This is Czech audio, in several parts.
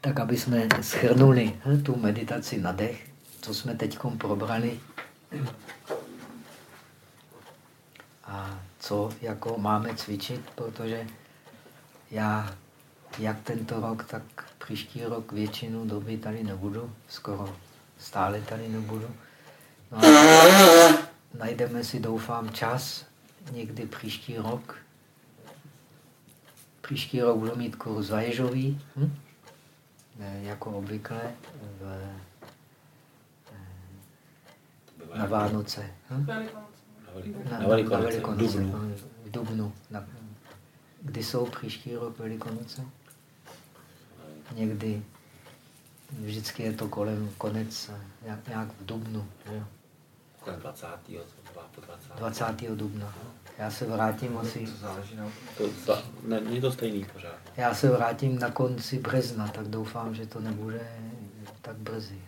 Tak, aby jsme schrnuli hm, tu meditaci na dech, co jsme teď probrali a co jako máme cvičit, protože já jak tento rok, tak příští rok většinu doby tady nebudu, skoro stále tady nebudu. No a najdeme si, doufám, čas někdy příští rok. Příští rok budu mít kurz Vaježový, hm? Jako obvykle v, na Vánoce. Hm? Na, na, na Velikonoce. V Dubnu. Na, kdy jsou příští rok Velikonoce? Někdy. Vždycky je to kolem konec, nějak, nějak v Dubnu. Jo? Kolem 20. 20. 20. dubna. Já se vrátím asi... To není to stejný pořád. Já se vrátím na konci března, tak doufám, že to nebude tak brzy.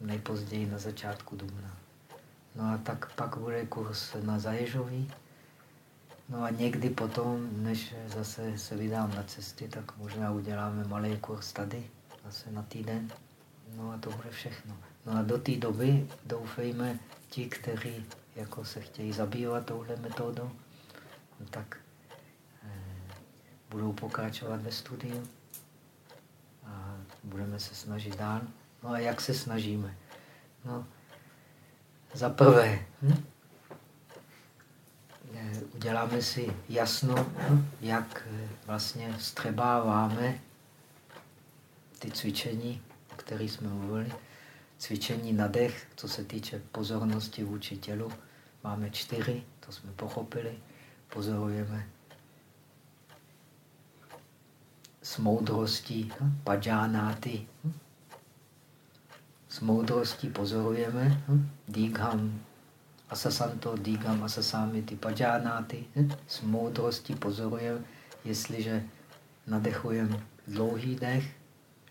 Nejpozději na začátku dubna. No a tak pak bude kurz na Zaježový. No a někdy potom, než zase se vydám na cesty, tak možná uděláme malý kurz tady, zase na týden. No a to bude všechno. No a do té doby doufejme, ti, kteří jako se chtějí zabývat touhle metodou, no tak eh, budou pokračovat ve studiu a budeme se snažit dál. No a jak se snažíme? No, za prvé, hm? Eh, uděláme si jasno, hm? jak eh, vlastně střebáváme ty cvičení, o kterých jsme mluvili cvičení na dech, co se týče pozornosti vůči tělu, máme čtyři, to jsme pochopili. Pozorujeme s moudrostí hm. Hm. S moudrostí pozorujeme hm, dígham asasanto, dígham asasamity pajánáty. S moudrostí pozorujeme, jestliže nadechujeme dlouhý dech,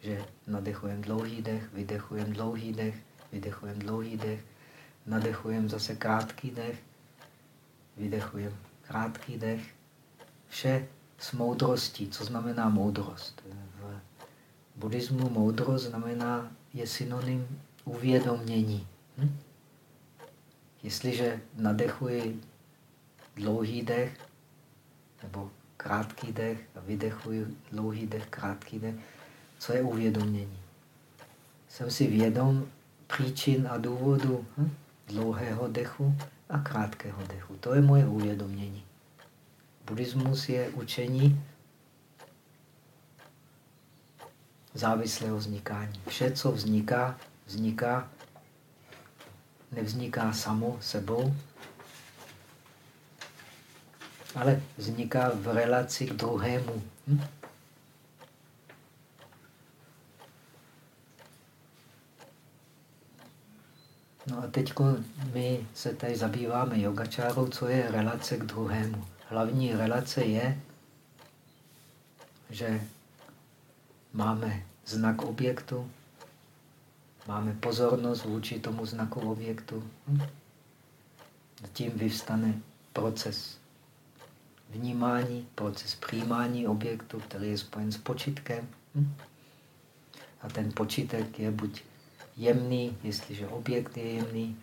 že nadechujeme dlouhý dech, vydechujeme dlouhý dech, vydechujeme dlouhý dech, nadechujeme zase krátký dech, vydechujeme krátký dech. Vše s moudrostí. Co znamená moudrost? V buddhismu moudrost znamená, je synonym uvědomění. Hm? Jestliže nadechuji dlouhý dech, nebo krátký dech a vydechuji dlouhý dech, krátký dech, co je uvědomění? Jsem si vědom příčin a důvodu hm? dlouhého dechu a krátkého dechu. To je moje uvědomění. Buddhismus je učení závislého vznikání. Vše, co vzniká, vzniká, nevzniká samo sebou, ale vzniká v relaci k druhému. Hm? No a teď my se tady zabýváme yogačárou, co je relace k druhému. Hlavní relace je, že máme znak objektu, máme pozornost vůči tomu znaku objektu. Hm? Tím vyvstane proces vnímání, proces přijímání objektu, který je spojen s počitkem. Hm? A ten počítek je buď jemný, jestliže objekt je jemný,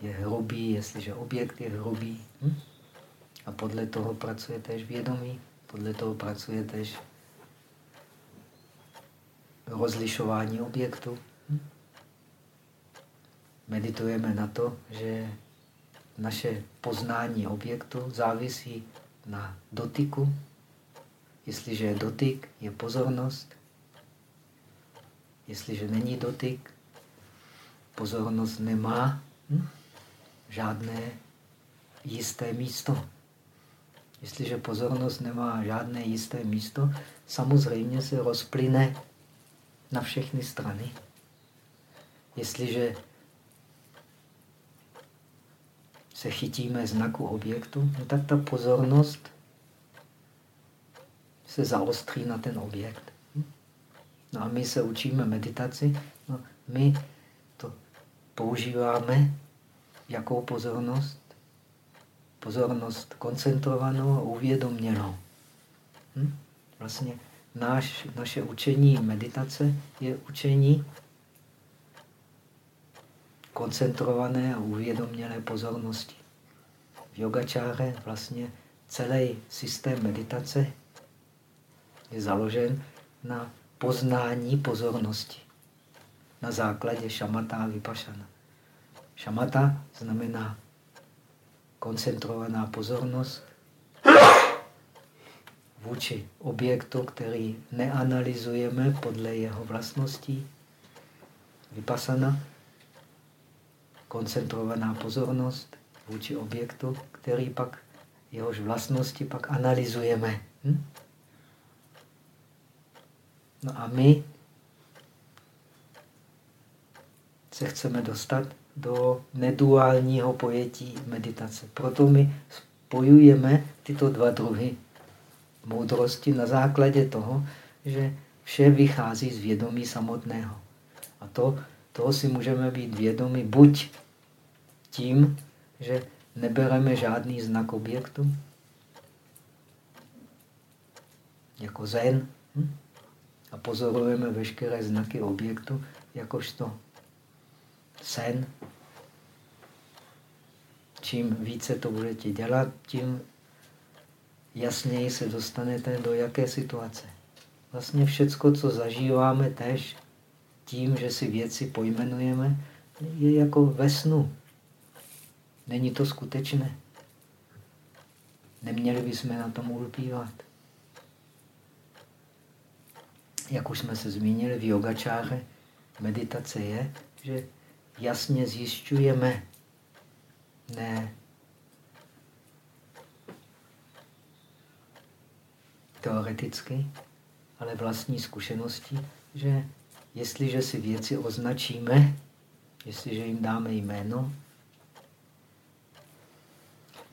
je hrubý, jestliže objekt je hrubý. Hm? A podle toho pracuje tež vědomí, podle toho pracuje tež rozlišování objektu. Hm? Meditujeme na to, že naše poznání objektu závisí na dotyku. Jestliže je dotyk, je pozornost. Jestliže není dotyk, pozornost nemá hm? žádné jisté místo. Jestliže pozornost nemá žádné jisté místo, samozřejmě se rozplyne na všechny strany. Jestliže se chytíme znaku objektu, no tak ta pozornost se zaostří na ten objekt. No a my se učíme meditaci, no my používáme jakou pozornost? Pozornost koncentrovanou a uvědoměnou. Hm? Vlastně náš, naše učení meditace je učení koncentrované a uvědomělé pozornosti. V yogačáře vlastně celý systém meditace je založen na poznání pozornosti na základě šamata a vypašana. Šamata znamená koncentrovaná pozornost vůči objektu, který neanalyzujeme podle jeho vlastností. Vypasana, koncentrovaná pozornost vůči objektu, který pak jehož vlastnosti pak analyzujeme. Hm? No a my se chceme dostat do neduálního pojetí meditace. Proto my spojujeme tyto dva druhy moudrosti na základě toho, že vše vychází z vědomí samotného. A to, toho si můžeme být vědomi buď tím, že nebereme žádný znak objektu, jako zen, hm? a pozorujeme veškeré znaky objektu jakožto sen. Čím více to budete dělat, tím jasněji se dostanete do jaké situace. Vlastně všecko, co zažíváme tež tím, že si věci pojmenujeme, je jako ve snu. Není to skutečné. Neměli bychom na tom ulpívat. Jak už jsme se zmínili v yogačáře, meditace je, že jasně zjišťujeme, ne teoreticky, ale vlastní zkušenosti, že jestliže si věci označíme, jestliže jim dáme jméno,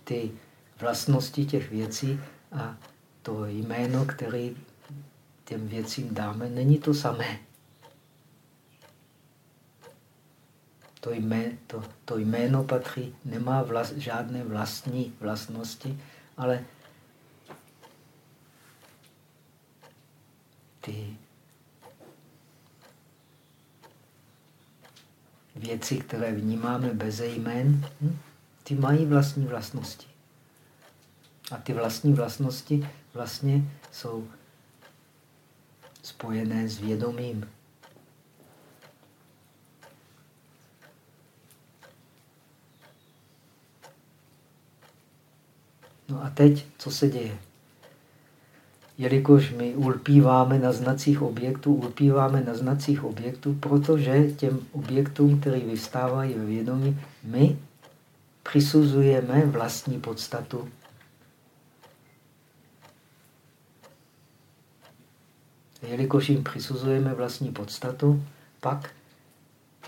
ty vlastnosti těch věcí a to jméno, které těm věcím dáme, není to samé. To, jmé, to, to jméno patří, nemá vlast, žádné vlastní vlastnosti, ale ty věci, které vnímáme bez jmén, hm, ty mají vlastní vlastnosti. A ty vlastní vlastnosti vlastně jsou spojené s vědomím. No a teď, co se děje? Jelikož my ulpíváme na znacích objektů, ulpíváme na znacích objektů, protože těm objektům, které vystávají ve vědomí, my přisuzujeme vlastní podstatu. Jelikož jim přisuzujeme vlastní podstatu, pak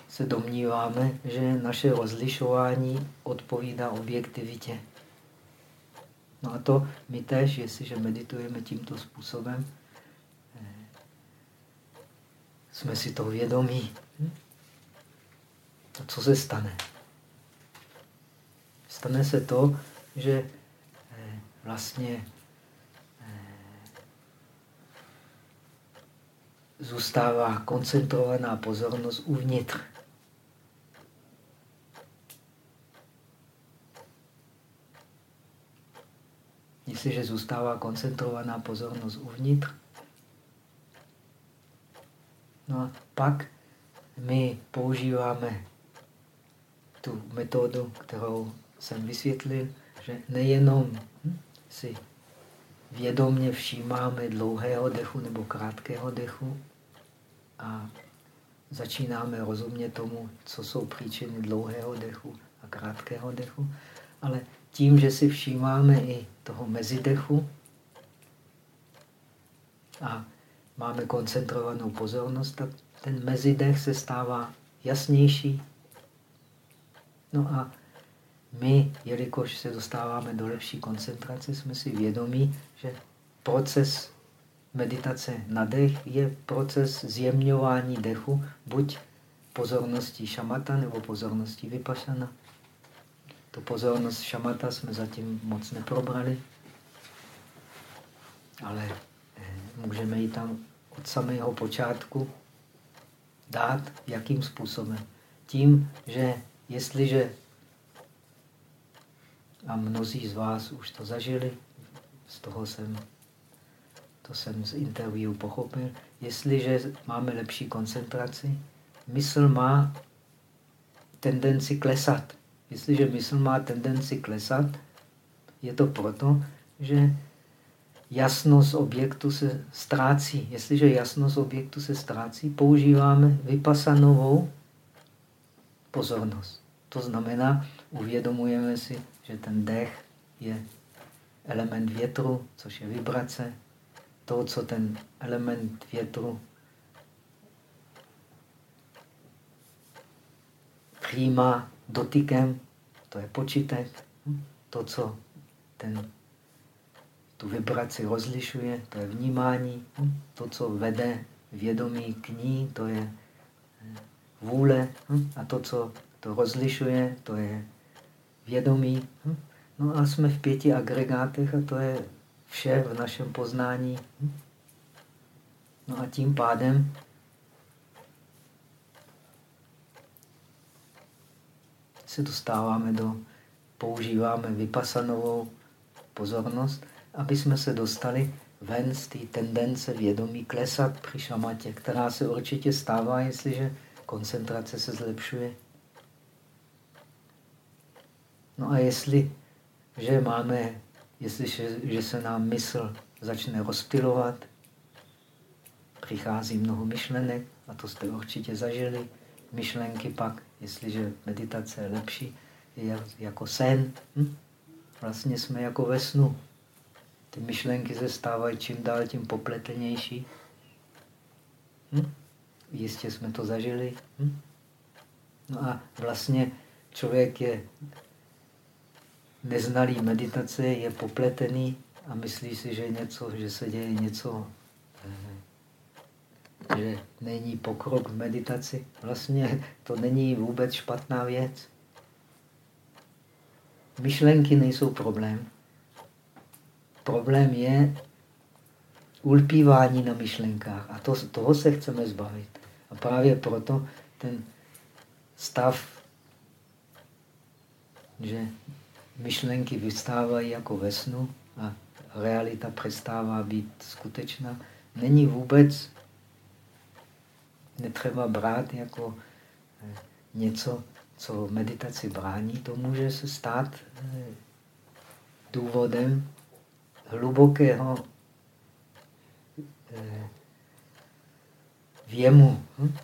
se domníváme, že naše rozlišování odpovídá objektivitě. No a to my tež, jestliže meditujeme tímto způsobem, eh, jsme si to vědomí. Hm? A co se stane? Stane se to, že eh, vlastně eh, zůstává koncentrovaná pozornost uvnitř. Jestliže zůstává koncentrovaná pozornost uvnitř, no a pak my používáme tu metodu, kterou jsem vysvětlil, že nejenom si vědomně všímáme dlouhého dechu nebo krátkého dechu a začínáme rozumět tomu, co jsou příčiny dlouhého dechu a krátkého dechu, ale tím, že si všímáme i toho mezidechu a máme koncentrovanou pozornost, tak ten mezidech se stává jasnější. No a my, jelikož se dostáváme do lepší koncentrace, jsme si vědomí, že proces meditace na dech je proces zjemňování dechu, buď pozorností šamata nebo pozorností vypašana. Tu pozornost šamata jsme zatím moc neprobrali, ale eh, můžeme ji tam od samého počátku dát. Jakým způsobem? Tím, že jestliže, a mnozí z vás už to zažili, z toho jsem, to jsem z interview pochopil, jestliže máme lepší koncentraci, mysl má tendenci klesat. Jestliže mysl má tendenci klesat, je to proto, že jasnost objektu se ztrácí. Jestliže jasnost objektu se ztrácí, používáme vypasanovou pozornost. To znamená, uvědomujeme si, že ten dech je element větru, což je vibrace. To, co ten element větru přijímá dotykem, to je počítek. To, co ten, tu vibraci rozlišuje, to je vnímání. To, co vede vědomí k ní, to je eh, vůle. A to, co to rozlišuje, to je vědomí. No a jsme v pěti agregátech a to je vše v našem poznání. No a tím pádem se dostáváme do, používáme vypasanovou pozornost, aby jsme se dostali ven z té tendence vědomí klesat při šamatě, která se určitě stává, jestliže koncentrace se zlepšuje. No a jestli, že máme, jestliže že se nám mysl začne rozptilovat, přichází mnoho myšlenek, a to jste určitě zažili, myšlenky pak, jestliže meditace je lepší, je jako sen. Hm? Vlastně jsme jako ve snu. Ty myšlenky se stávají čím dál tím popletenější. Hm? Jistě jsme to zažili. Hm? No a vlastně člověk je neznalý meditace, je popletený a myslí si, že, něco, že se děje něco že není pokrok v meditaci. Vlastně to není vůbec špatná věc. Myšlenky nejsou problém. Problém je ulpívání na myšlenkách. A to, toho se chceme zbavit. A právě proto ten stav, že myšlenky vystávají jako ve snu a realita přestává být skutečná, není vůbec netřeba brát jako eh, něco, co meditaci brání, to může se stát eh, důvodem hlubokého eh, věmu, hm?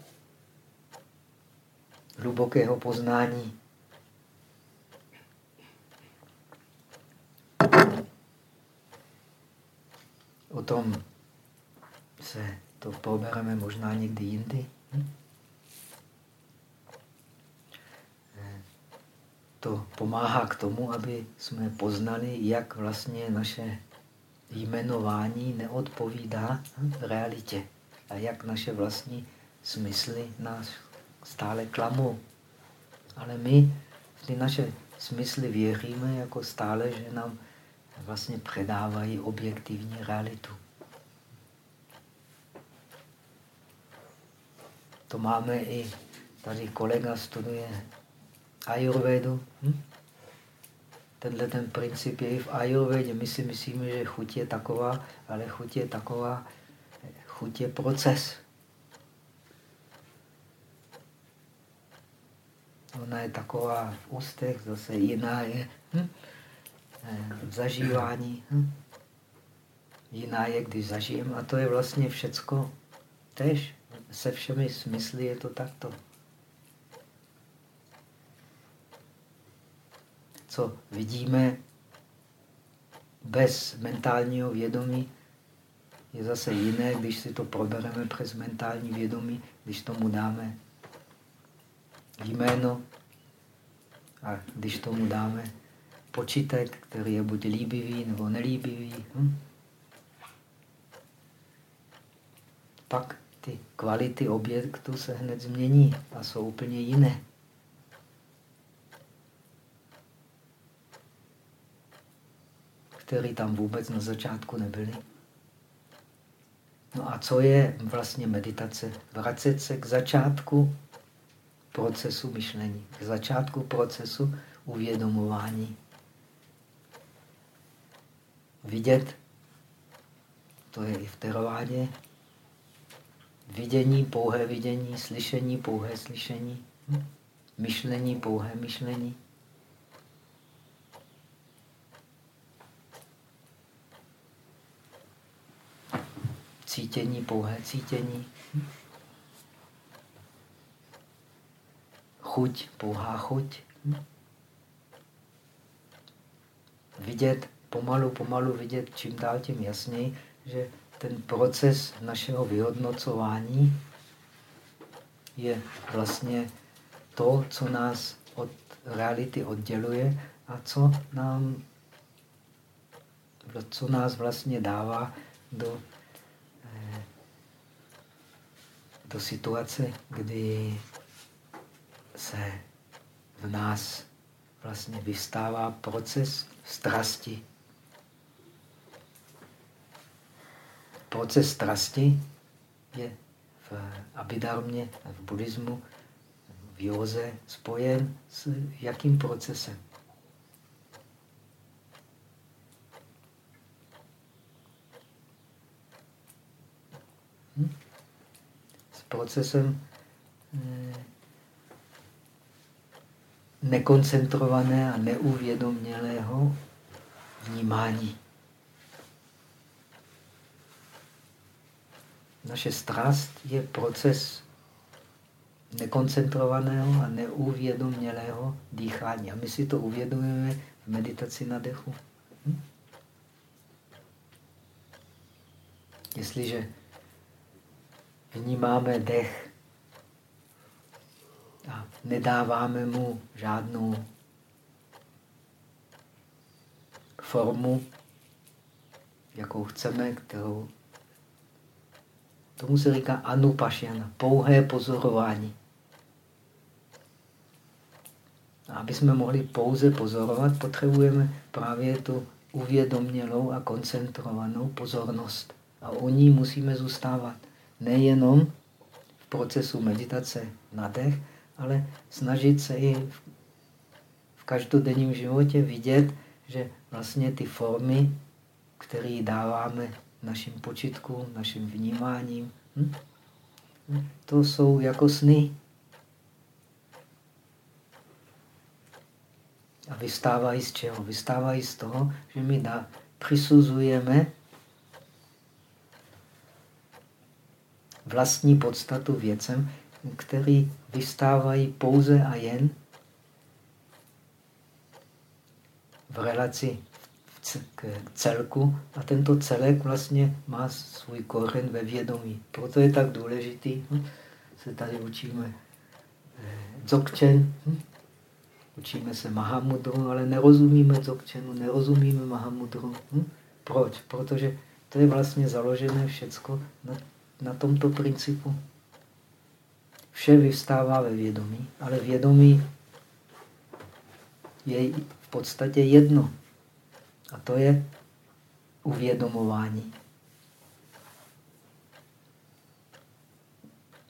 hlubokého poznání. O tom se to probereme možná někdy jindy. Hm? To pomáhá k tomu, aby jsme poznali, jak vlastně naše jmenování neodpovídá hm, realitě a jak naše vlastní smysly nás stále klamou. Ale my v ty naše smysly věříme jako stále, že nám vlastně předávají objektivní realitu. To máme i tady kolega studuje Ayurvedu. Hm? Tenhle ten princip je i v Ayurvedě. My si myslíme, že chuť je taková, ale chuť je taková, chuť je proces. Ona je taková v ústech, zase jiná je hm? v zažívání. Hm? Jiná je, když zažijeme. A to je vlastně všecko tež se všemi smysly je to takto. Co vidíme bez mentálního vědomí, je zase jiné, když si to probereme přes mentální vědomí, když tomu dáme jméno a když tomu dáme počítek, který je buď líbivý nebo nelíbivý. Hm? Pak ty kvality objektu se hned změní a jsou úplně jiné. Které tam vůbec na začátku nebyly. No a co je vlastně meditace? Vracet se k začátku procesu myšlení, k začátku procesu uvědomování. Vidět, to je i v terovádě, vidění, pouhé vidění, slyšení, pouhé slyšení, myšlení, pouhé myšlení. Cítění, pouhé cítění. Chuť, pouhá chuť. Vidět, pomalu, pomalu vidět, čím dál tím jasněji, že ten proces našeho vyhodnocování je vlastně to, co nás od reality odděluje a co nám co nás vlastně dává do do situace, kdy se v nás vlastně vystává proces strasti. Proces strasti je v abidarmě, v buddhismu, v józe spojen s jakým procesem? procesem eh, nekoncentrované a neuvědomělého vnímání. Naše strast je proces nekoncentrovaného a neuvědomělého dýchání. A my si to uvědomujeme v meditaci na dechu. Hm? Jestliže vnímáme dech a nedáváme mu žádnou formu, jakou chceme, kterou tomu se říká anupašana, pouhé pozorování. A aby jsme mohli pouze pozorovat, potřebujeme právě tu uvědomělou a koncentrovanou pozornost. A o ní musíme zůstávat nejenom v procesu meditace na dech, ale snažit se i v každodenním životě vidět, že vlastně ty formy, které dáváme našim počitkům, našim vnímáním, hm? to jsou jako sny. A vystávají z čeho? Vystávají z toho, že my dá, přisuzujeme vlastní podstatu věcem, který vystávají pouze a jen v relaci k celku a tento celek vlastně má svůj kořen ve vědomí. Proto je tak důležitý, hm? se tady učíme eh, dzogchen, hm? učíme se Mahamudru, ale nerozumíme dzogchenu, nerozumíme Mahamudru. Hm? Proč? Protože to je vlastně založené všecko na na tomto principu. Vše vyvstává ve vědomí, ale vědomí je v podstatě jedno. A to je uvědomování.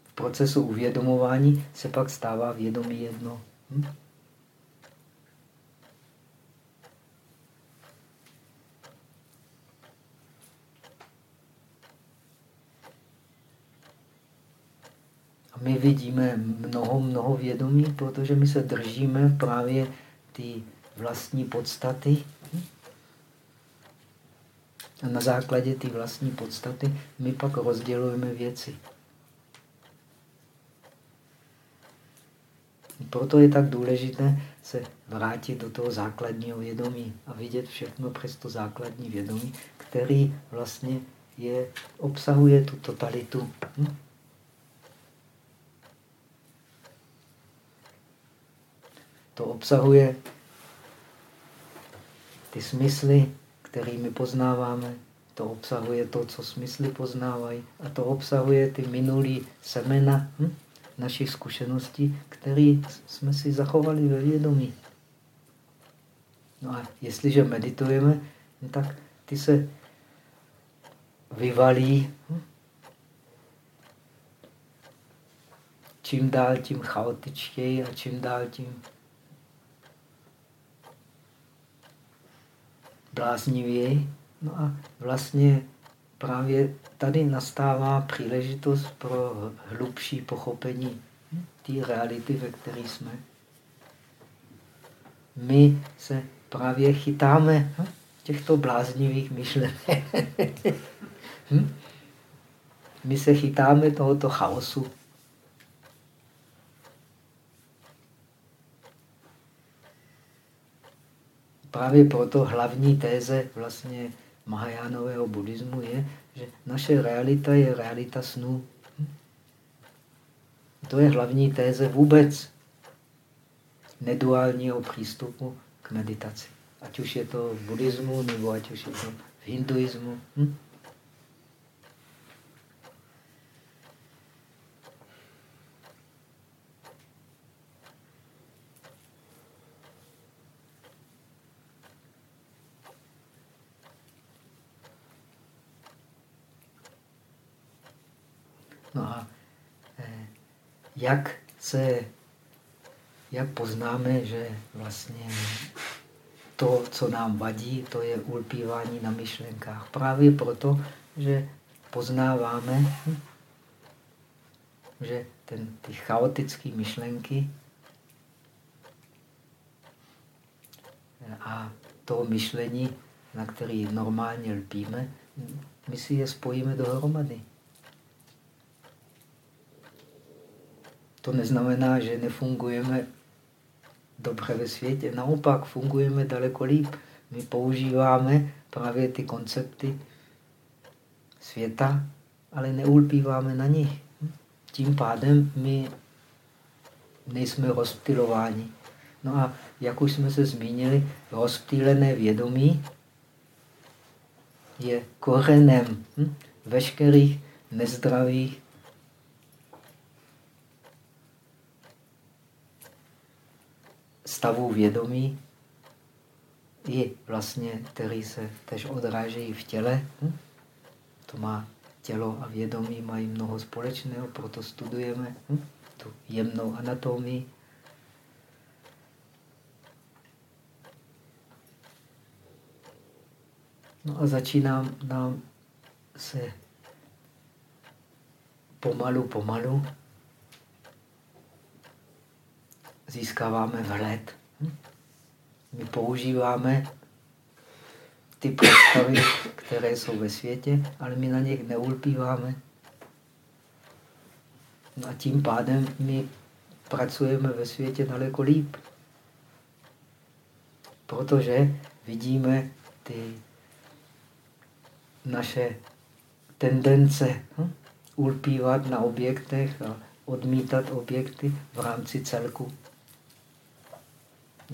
V procesu uvědomování se pak stává vědomí jedno. Hm? my vidíme mnoho, mnoho vědomí, protože my se držíme právě ty vlastní podstaty. A na základě té vlastní podstaty my pak rozdělujeme věci. Proto je tak důležité se vrátit do toho základního vědomí a vidět všechno přes to základní vědomí, který vlastně je, obsahuje tu totalitu. Hm? To obsahuje ty smysly, který my poznáváme, to obsahuje to, co smysly poznávají a to obsahuje ty minulý semena hm, našich zkušeností, které jsme si zachovali ve vědomí. No a jestliže meditujeme, no tak ty se vyvalí hm, čím dál tím chaotičtěji a čím dál tím bláznivěji. No a vlastně právě tady nastává příležitost pro hlubší pochopení té reality, ve které jsme. My se právě chytáme těchto bláznivých myšlenek. Hm? My se chytáme tohoto chaosu. Právě proto hlavní téze vlastně Mahajánového buddhismu je, že naše realita je realita snů. To je hlavní téze vůbec neduálního přístupu k meditaci. Ať už je to v buddhismu, nebo ať už je to v hinduismu. Hm? No a eh, jak se, jak poznáme, že vlastně to, co nám vadí, to je ulpívání na myšlenkách. Právě proto, že poznáváme, že ten, ty chaotické myšlenky a to myšlení, na který normálně lpíme, my si je spojíme dohromady. To neznamená, že nefungujeme dobře ve světě. Naopak fungujeme daleko líp. My používáme právě ty koncepty světa, ale neulpíváme na nich. Tím pádem my nejsme rozptilováni. No a jak už jsme se zmínili, rozptýlené vědomí je korenem hm, veškerých nezdravých stavů vědomí, i vlastně, který se tež odrážejí v těle. Hm? To má tělo a vědomí mají mnoho společného, proto studujeme hm? tu jemnou anatomii. No a začíná nám se pomalu, pomalu získáváme vhled. Hm? My používáme ty představy, které jsou ve světě, ale my na nich neulpíváme. No a tím pádem my pracujeme ve světě daleko líp. Protože vidíme ty naše tendence hm? ulpívat na objektech a odmítat objekty v rámci celku.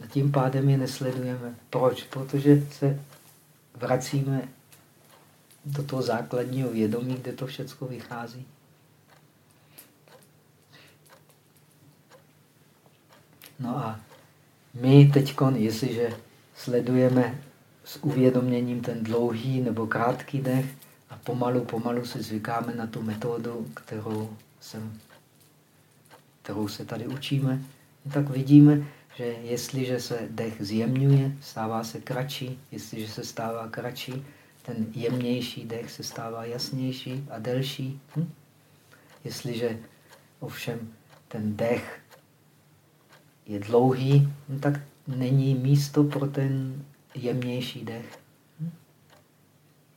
A tím pádem je nesledujeme. Proč? Protože se vracíme do toho základního vědomí, kde to všechno vychází. No a my teď, jestliže sledujeme s uvědoměním ten dlouhý nebo krátký dech a pomalu, pomalu se zvykáme na tu metodu, kterou, jsem, kterou se tady učíme, tak vidíme, že jestliže se dech zjemňuje, stává se kratší, jestliže se stává kratší, ten jemnější dech se stává jasnější a delší. Hm? Jestliže ovšem ten dech je dlouhý, no tak není místo pro ten jemnější dech. Hm?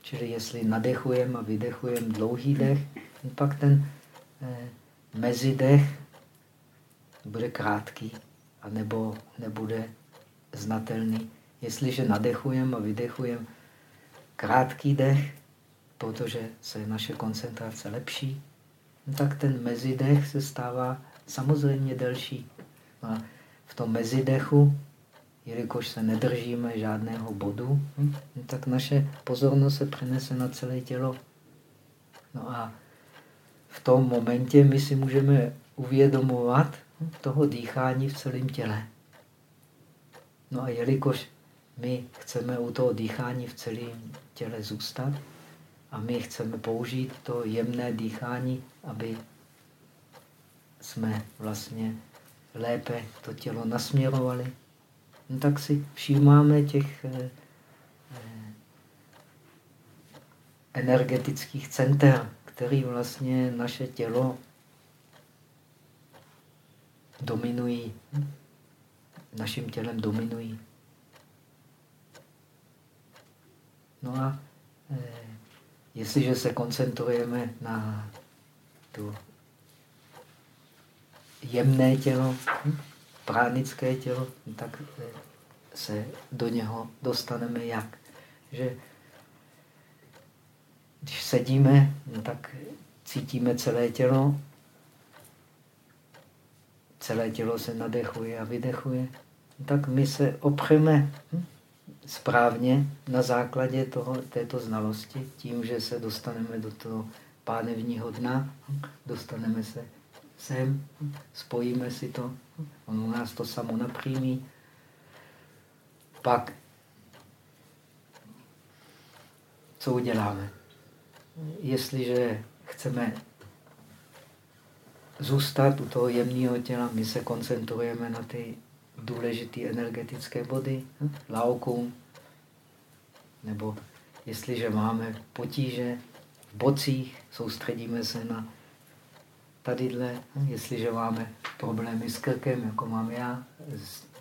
Čili jestli nadechujeme a vydechujeme dlouhý dech, no pak ten eh, mezidech bude krátký anebo nebude znatelný. Jestliže nadechujeme a vydechujeme krátký dech, protože se naše koncentrace lepší, no tak ten mezidech se stává samozřejmě delší. A v tom mezidechu, jelikož se nedržíme žádného bodu, no tak naše pozornost se přenese na celé tělo. No a v tom momentě my si můžeme uvědomovat, toho dýchání v celém těle. No a jelikož my chceme u toho dýchání v celém těle zůstat a my chceme použít to jemné dýchání, aby jsme vlastně lépe to tělo nasměrovali, no tak si všímáme těch eh, eh, energetických center, který vlastně naše tělo dominují, naším tělem dominují. No a eh, jestliže se koncentrujeme na to jemné tělo, hm, pránické tělo, tak eh, se do něho dostaneme jak? Že když sedíme, no tak cítíme celé tělo, celé tělo se nadechuje a vydechuje, tak my se opřeme hm, správně na základě toho, této znalosti, tím, že se dostaneme do toho pánevního dna, dostaneme se sem, spojíme si to, on u nás to samo napřímí. Pak, co uděláme? Jestliže chceme zůstat u toho jemného těla, my se koncentrujeme na ty důležité energetické body, laokum, nebo jestliže máme potíže v bocích, soustředíme se na tadyhle, jestliže máme problémy s krkem, jako mám já,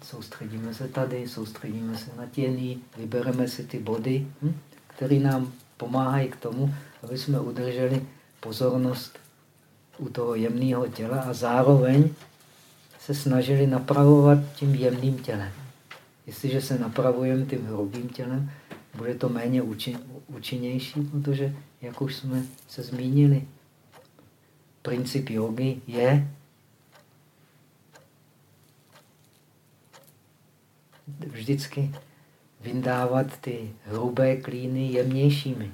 soustředíme se tady, soustředíme se na tění, vybereme si ty body, hm? které nám pomáhají k tomu, aby jsme udrželi pozornost u toho jemného těla a zároveň se snažili napravovat tím jemným tělem. Jestliže se napravujeme tím hrubým tělem, bude to méně účin, účinnější, protože, jak už jsme se zmínili, princip jogy je vždycky vyndávat ty hrubé klíny jemnějšími.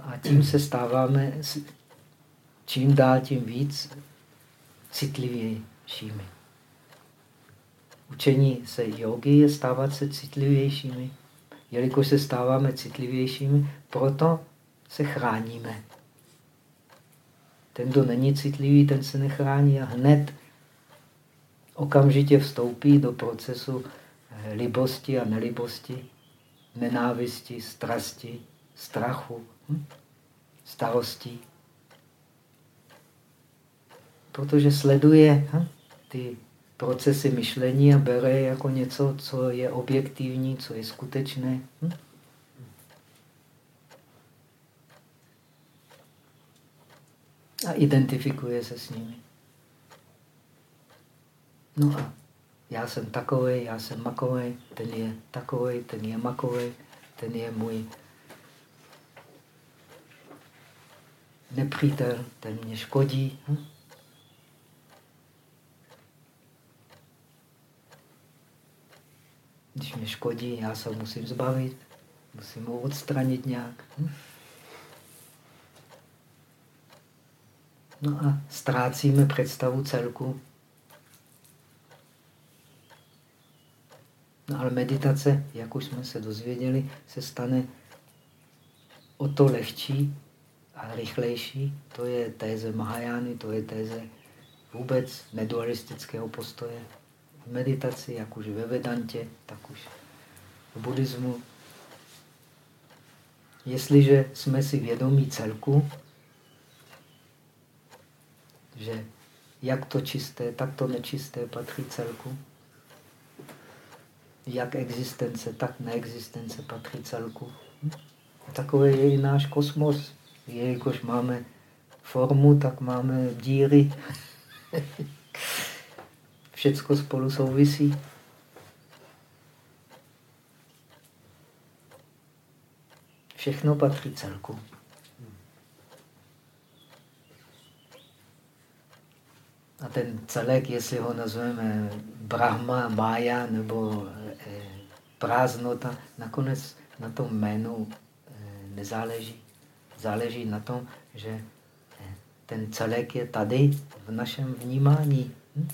A tím se stáváme čím dál tím víc citlivějšími. Učení se jogy je stávat se citlivějšími. Jelikož se stáváme citlivějšími, proto se chráníme. Ten, kdo není citlivý, ten se nechrání a hned okamžitě vstoupí do procesu eh, libosti a nelibosti, nenávisti, strasti, strachu, hm? starosti protože sleduje hm, ty procesy myšlení a bere jako něco, co je objektivní, co je skutečné. Hm? A identifikuje se s nimi. No a já jsem takový, já jsem makový, ten je takový, ten je makový, ten je můj nepřítel, ten mě škodí. Hm? Když mi škodí, já se musím zbavit, musím ho odstranit nějak. Hm? No a ztrácíme představu celku. No ale meditace, jak už jsme se dozvěděli, se stane o to lehčí a rychlejší. To je téze Mahajány, to je téze vůbec nedualistického postoje v meditaci, jak už ve Vedantě, tak už v buddhismu. Jestliže jsme si vědomí celku, že jak to čisté, tak to nečisté patří celku, jak existence, tak neexistence patří celku. Takové je i náš kosmos. Jelikož máme formu, tak máme díry. Všecko spolu souvisí. Všechno patří celku. A ten celek, jestli ho nazveme Brahma, Mája nebo eh, prázdnota, nakonec na tom jménu eh, nezáleží. Záleží na tom, že eh, ten celek je tady v našem vnímání. Hm?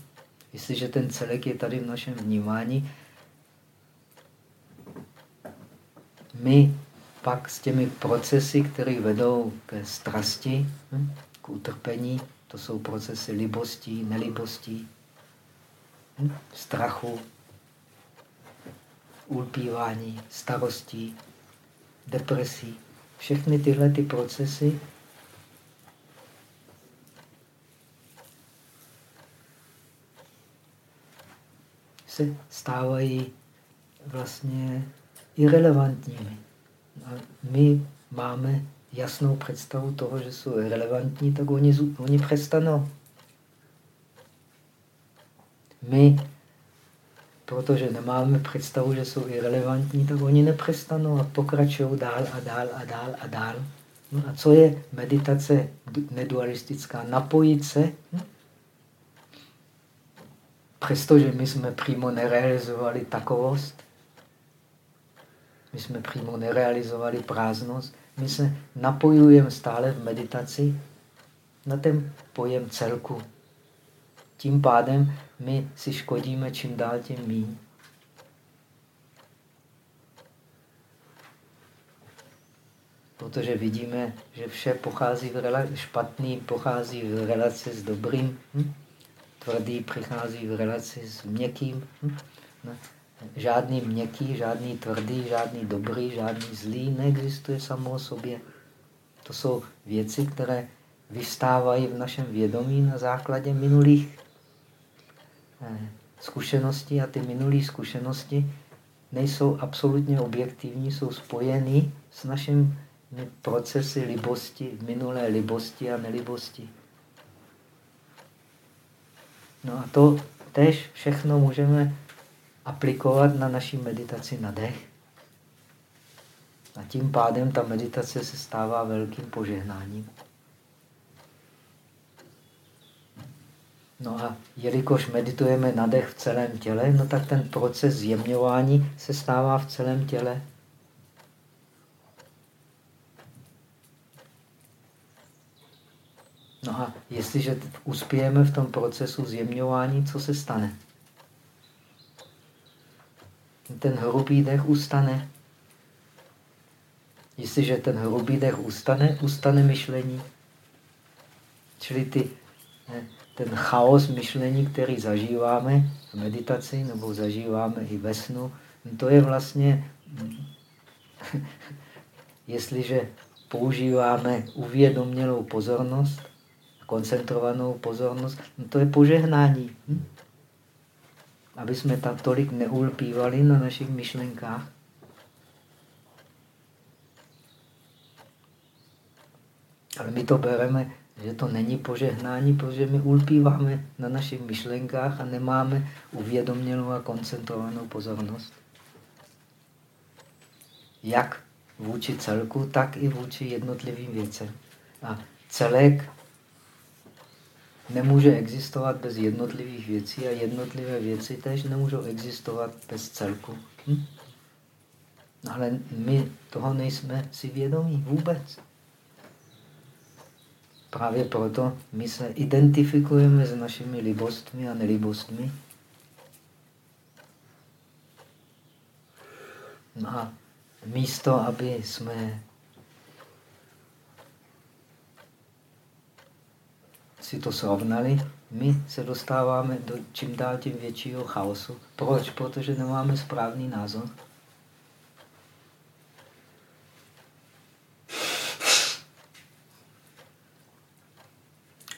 Jestliže ten celek je tady v našem vnímání, my pak s těmi procesy, které vedou ke strasti, hm, k utrpení, to jsou procesy libostí, nelibostí, hm, strachu, ulpívání, starostí, depresí. Všechny tyhle ty procesy se stávají vlastně irrelevantními. A my máme jasnou představu toho, že jsou relevantní, tak oni, oni přestanou. My, protože nemáme představu, že jsou irrelevantní, tak oni nepřestanou a pokračují dál a dál a dál a dál. No a co je meditace nedualistická? Napojit se, hm? přestože my jsme přímo nerealizovali takovost, my jsme přímo nerealizovali prázdnost, my se napojujeme stále v meditaci na ten pojem celku. Tím pádem my si škodíme čím dál tím míň. Protože vidíme, že vše pochází v relaci, špatný pochází v relaci s dobrým, hm? tvrdý přichází v relaci s měkkým. Hm? Ne? Žádný měkký, žádný tvrdý, žádný dobrý, žádný zlý neexistuje samo o sobě. To jsou věci, které vystávají v našem vědomí na základě minulých zkušeností a ty minulé zkušenosti nejsou absolutně objektivní, jsou spojeny s našimi procesy libosti, minulé libosti a nelibosti. No a to tež všechno můžeme aplikovat na naší meditaci na dech. A tím pádem ta meditace se stává velkým požehnáním. No a jelikož meditujeme na dech v celém těle, no tak ten proces zjemňování se stává v celém těle. No a jestliže uspějeme v tom procesu zjemňování, co se stane? ten hrubý dech ustane. Jestliže ten hrubý dech ustane, ustane myšlení. Čili ty, ten chaos myšlení, který zažíváme v meditaci nebo zažíváme i ve snu, to je vlastně, jestliže používáme uvědomělou pozornost, koncentrovanou pozornost, to je požehnání. Hm? aby jsme tam tolik neulpívali na našich myšlenkách. Ale my to bereme, že to není požehnání, protože my ulpíváme na našich myšlenkách a nemáme uvědomělou a koncentrovanou pozornost. Jak vůči celku, tak i vůči jednotlivým věcem. A celek nemůže existovat bez jednotlivých věcí a jednotlivé věci tež nemůžou existovat bez celku. Hm? Ale my toho nejsme si vědomí vůbec. Právě proto my se identifikujeme s našimi libostmi a nelibostmi. No a místo, aby jsme si to srovnali, my se dostáváme do čím dál tím většího chaosu. Proč? Protože nemáme správný názor.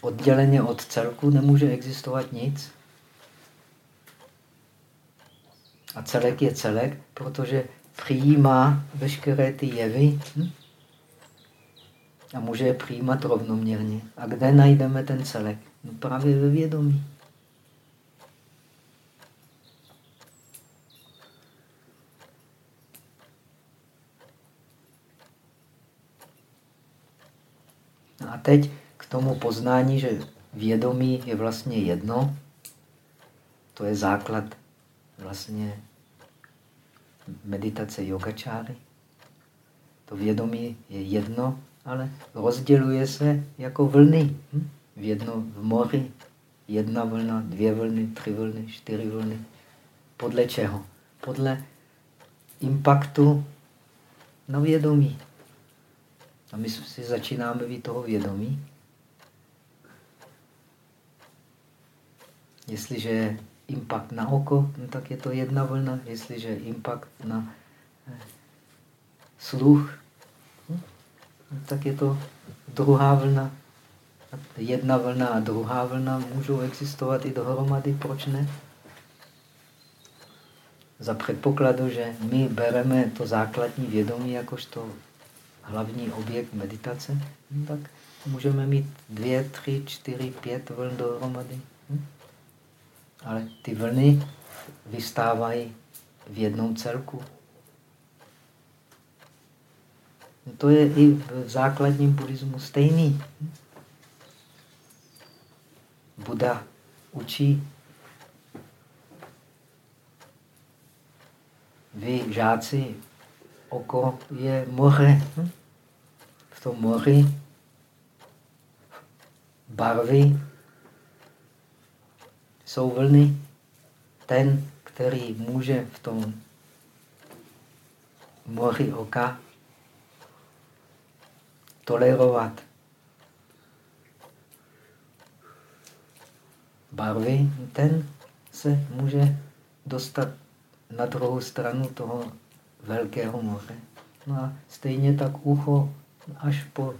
Odděleně od celku nemůže existovat nic. A celek je celek, protože přijímá veškeré ty jevy. Hm? a může je přijímat rovnoměrně. A kde najdeme ten celek? No právě ve vědomí. No a teď tomu poznání, že vědomí je vlastně jedno, to je základ vlastně meditace yogačáry. To vědomí je jedno ale rozděluje se jako vlny. Hm? V jedno v moři jedna vlna, dvě vlny, tři vlny, čtyři vlny. Podle čeho? Podle impaktu Na vědomí. A my si začínáme být toho vědomí. Jestliže je impact na oko, no tak je to jedna vlna. Jestliže je impact na eh, sluch, hm, no tak je to druhá vlna. Jedna vlna a druhá vlna můžou existovat i dohromady, proč ne? Za předpokladu, že my bereme to základní vědomí jakožto hlavní objekt meditace, hm, tak můžeme mít dvě, tři, čtyři, pět vln dohromady. Ale ty vlny vystávají v jednom celku. To je i v základním buddhismu stejný. Buda učí vy, žáci, oko je moře. V tom moři barvy jsou vlny. Ten, který může v tom moři oka tolerovat barvy, ten se může dostat na druhou stranu toho velkého moře. No a stejně tak ucho až po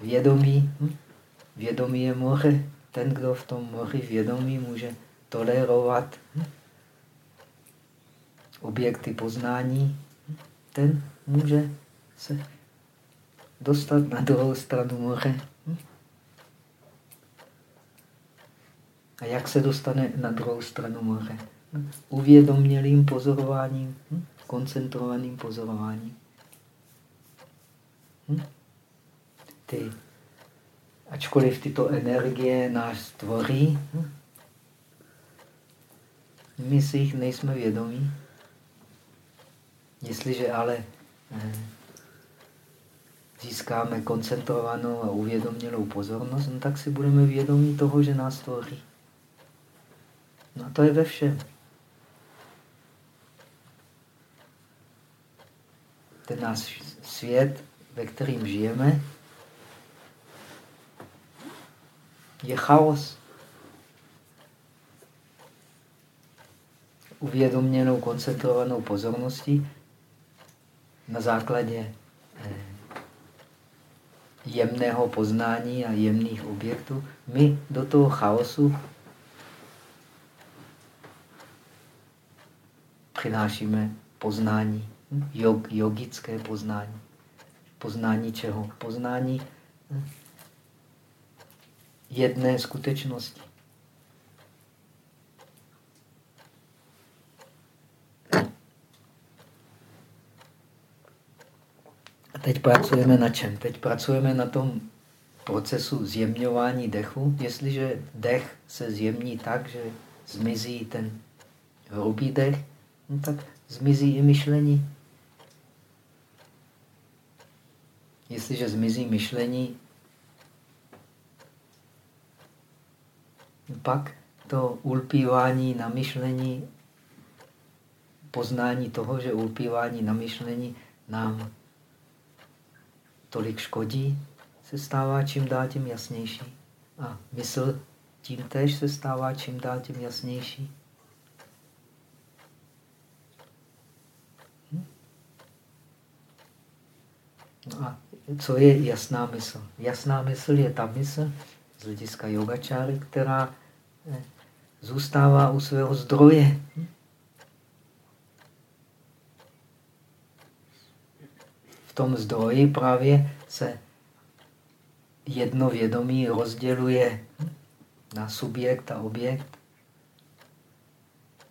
vědomí. Hm? Vědomí je moře. Ten, kdo v tom moři vědomí může tolerovat objekty poznání, ten může se dostat na druhou stranu moře. A jak se dostane na druhou stranu moře? Uvědomělým pozorováním, koncentrovaným pozorováním. Ty, ačkoliv tyto energie nás tvoří, hm? my si jich nejsme vědomí. Jestliže ale eh, získáme koncentrovanou a uvědomělou pozornost, no tak si budeme vědomí toho, že nás tvoří. No to je ve všem. Ten náš svět, ve kterým žijeme, je chaos. Uvědoměnou, koncentrovanou pozorností na základě eh, jemného poznání a jemných objektů, my do toho chaosu přinášíme poznání, jog, yogické poznání. Poznání čeho? Poznání jedné skutečnosti. teď pracujeme na čem? Teď pracujeme na tom procesu zjemňování dechu. Jestliže dech se zjemní tak, že zmizí ten hrubý dech, no tak zmizí i myšlení. Jestliže zmizí myšlení, pak to ulpívání na myšlení, poznání toho, že ulpívání na myšlení nám tolik škodí, se stává čím dál tím jasnější. A mysl tím též se stává čím dál tím jasnější. Hm? No a co je jasná mysl? Jasná mysl je ta mysl z hlediska yogačáry, která eh, zůstává u svého zdroje. Hm? tom zdroji právě se jedno vědomí rozděluje na subjekt a objekt.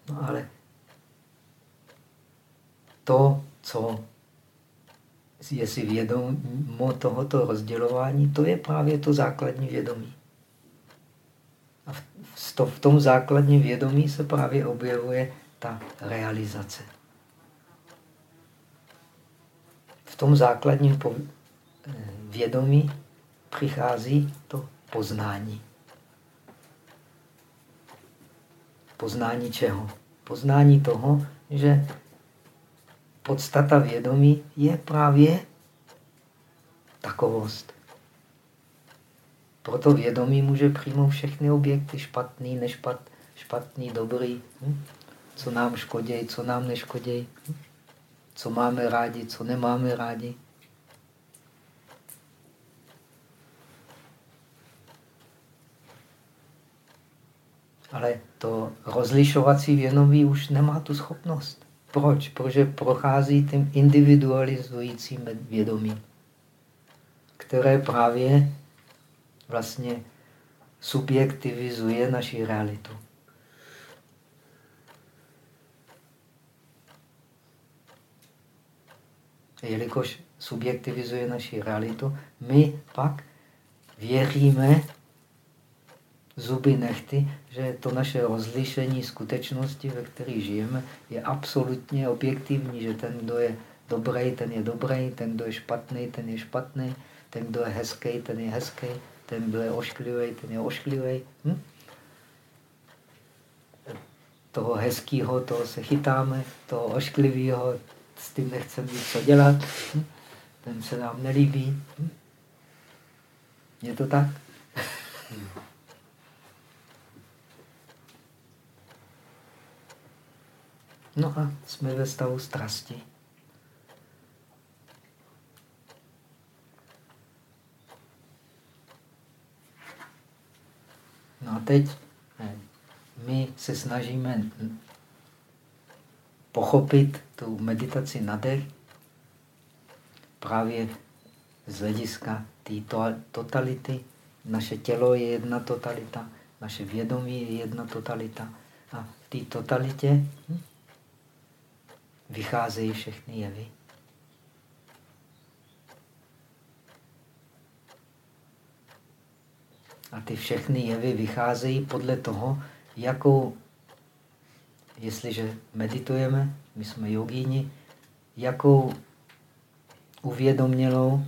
No ale to, co je si vědomo tohoto rozdělování, to je právě to základní vědomí. V tom základním vědomí se právě objevuje ta realizace. v tom základním vědomí přichází to poznání. Poznání čeho? Poznání toho, že podstata vědomí je právě takovost. Proto vědomí může přijmout všechny objekty, špatný, nešpat, špatný, dobrý, hm? co nám škodí, co nám neškodí, hm? co máme rádi, co nemáme rádi. Ale to rozlišovací vědomí už nemá tu schopnost. Proč? Protože prochází tím individualizujícím vědomím, které právě vlastně subjektivizuje naši realitu. Jelikož subjektivizuje naši realitu, my pak věříme zuby nechty, že to naše rozlišení skutečnosti, ve které žijeme, je absolutně objektivní, že ten, kdo je dobrý, ten je dobrý, ten, kdo je špatný, ten je špatný, ten, kdo je hezký, ten je hezký, ten, je ošklivý, ten je ošklivý. Hm? Toho hezkého, toho se chytáme, toho ošklivého, s tím nechceme nic co dělat, hm? ten se nám nelíbí. Hm? Je to tak? No a jsme ve stavu strasti. No a teď my se snažíme pochopit tu meditaci na dech právě z hlediska té totality. Naše tělo je jedna totalita, naše vědomí je jedna totalita. A v té totalitě hm, vycházejí všechny jevy. A ty všechny jevy vycházejí podle toho, jakou, jestliže meditujeme, my jsme jogíni, jakou uvědomělou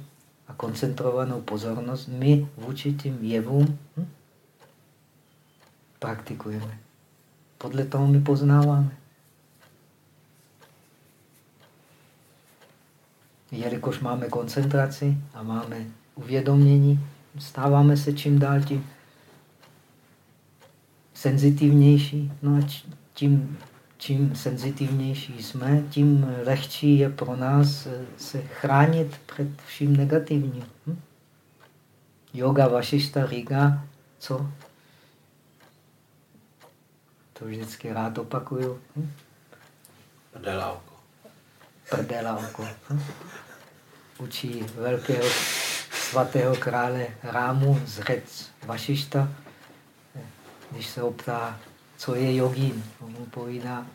a koncentrovanou pozornost my vůči tím jevům hm, praktikujeme. Podle toho my poznáváme. jelikož máme koncentraci a máme uvědomění, stáváme se čím dál tím senzitivnější. No a tím, čím senzitivnější jsme, tím lehčí je pro nás eh, se chránit před vším negativním. Hm? Yoga Vašišta říká, co? To vždycky rád opakuju. Hm? Prdela oko. Prdela oko. Hm? učí velkého svatého krále Rámu z Řec Vašišta, když se optá, co je jogín. On mu povídá,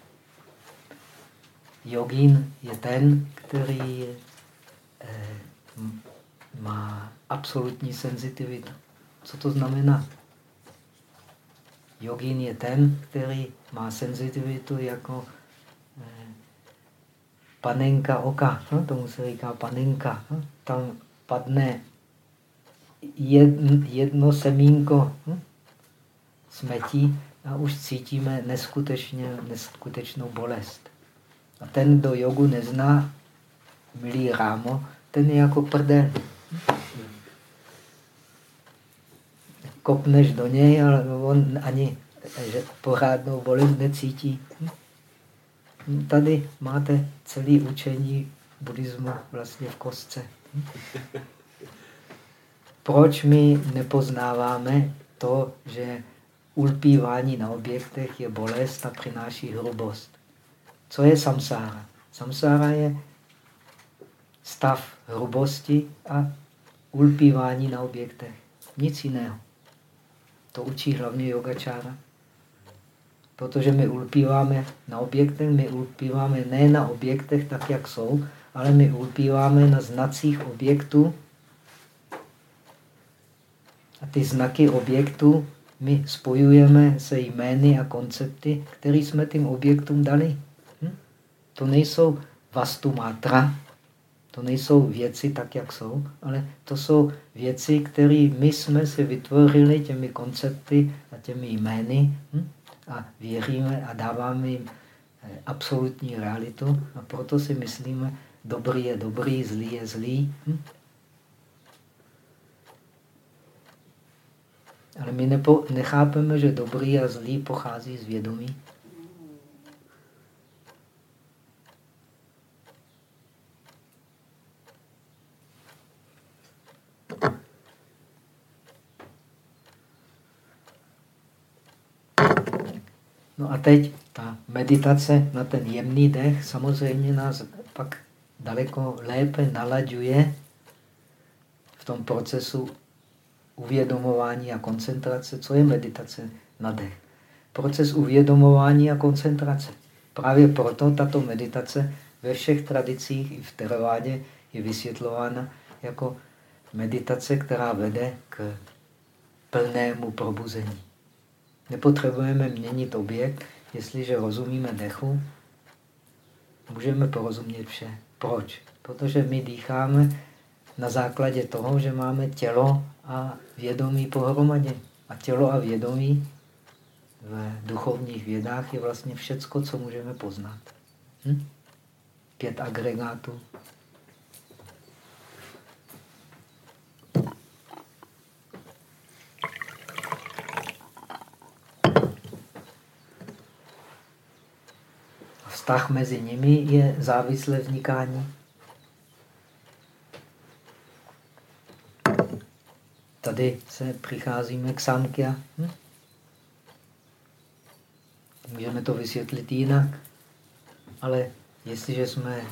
jogín je ten, který eh, má absolutní senzitivitu. Co to znamená? Jogín je ten, který má senzitivitu jako panenka oka, no, tomu se říká panenka. No, tam padne jedno semínko hm, smetí a už cítíme neskutečně, neskutečnou bolest. A ten, kdo jogu nezná, milý rámo, ten je jako prdel. Kopneš do něj, ale on ani pořádnou bolest necítí. Hm? Tady máte celé učení buddhismu vlastně v kostce. Proč my nepoznáváme to, že ulpívání na objektech je bolest a přináší hrubost? Co je samsára? Samsára je stav hrubosti a ulpívání na objektech. Nic jiného. To učí hlavně yogačára. Protože my ulpíváme na objektech, my ulpíváme ne na objektech tak, jak jsou, ale my ulpíváme na znacích objektů. A ty znaky objektů my spojujeme se jmény a koncepty, které jsme tím objektům dali. Hm? To nejsou vastu matra, to nejsou věci tak, jak jsou, ale to jsou věci, které my jsme si vytvořili těmi koncepty a těmi jmény. Hm? a věříme a dáváme jim eh, absolutní realitu a proto si myslíme, dobrý je dobrý, zlý je zlý. Hm? Ale my nepo, nechápeme, že dobrý a zlý pochází z vědomí. No a teď ta meditace na ten jemný dech samozřejmě nás pak daleko lépe nalaďuje v tom procesu uvědomování a koncentrace. Co je meditace na dech? Proces uvědomování a koncentrace. Právě proto tato meditace ve všech tradicích i v teravádě je vysvětlována jako meditace, která vede k plnému probuzení. Nepotřebujeme měnit objekt, jestliže rozumíme dechu, můžeme porozumět vše. Proč? Protože my dýcháme na základě toho, že máme tělo a vědomí pohromadě. A tělo a vědomí v duchovních vědách je vlastně všecko, co můžeme poznat. Hm? Pět agregátů. Vztah mezi nimi je závislé vznikání. Tady se přicházíme k Samkhya. Hm? Můžeme to vysvětlit jinak, ale jestliže jsme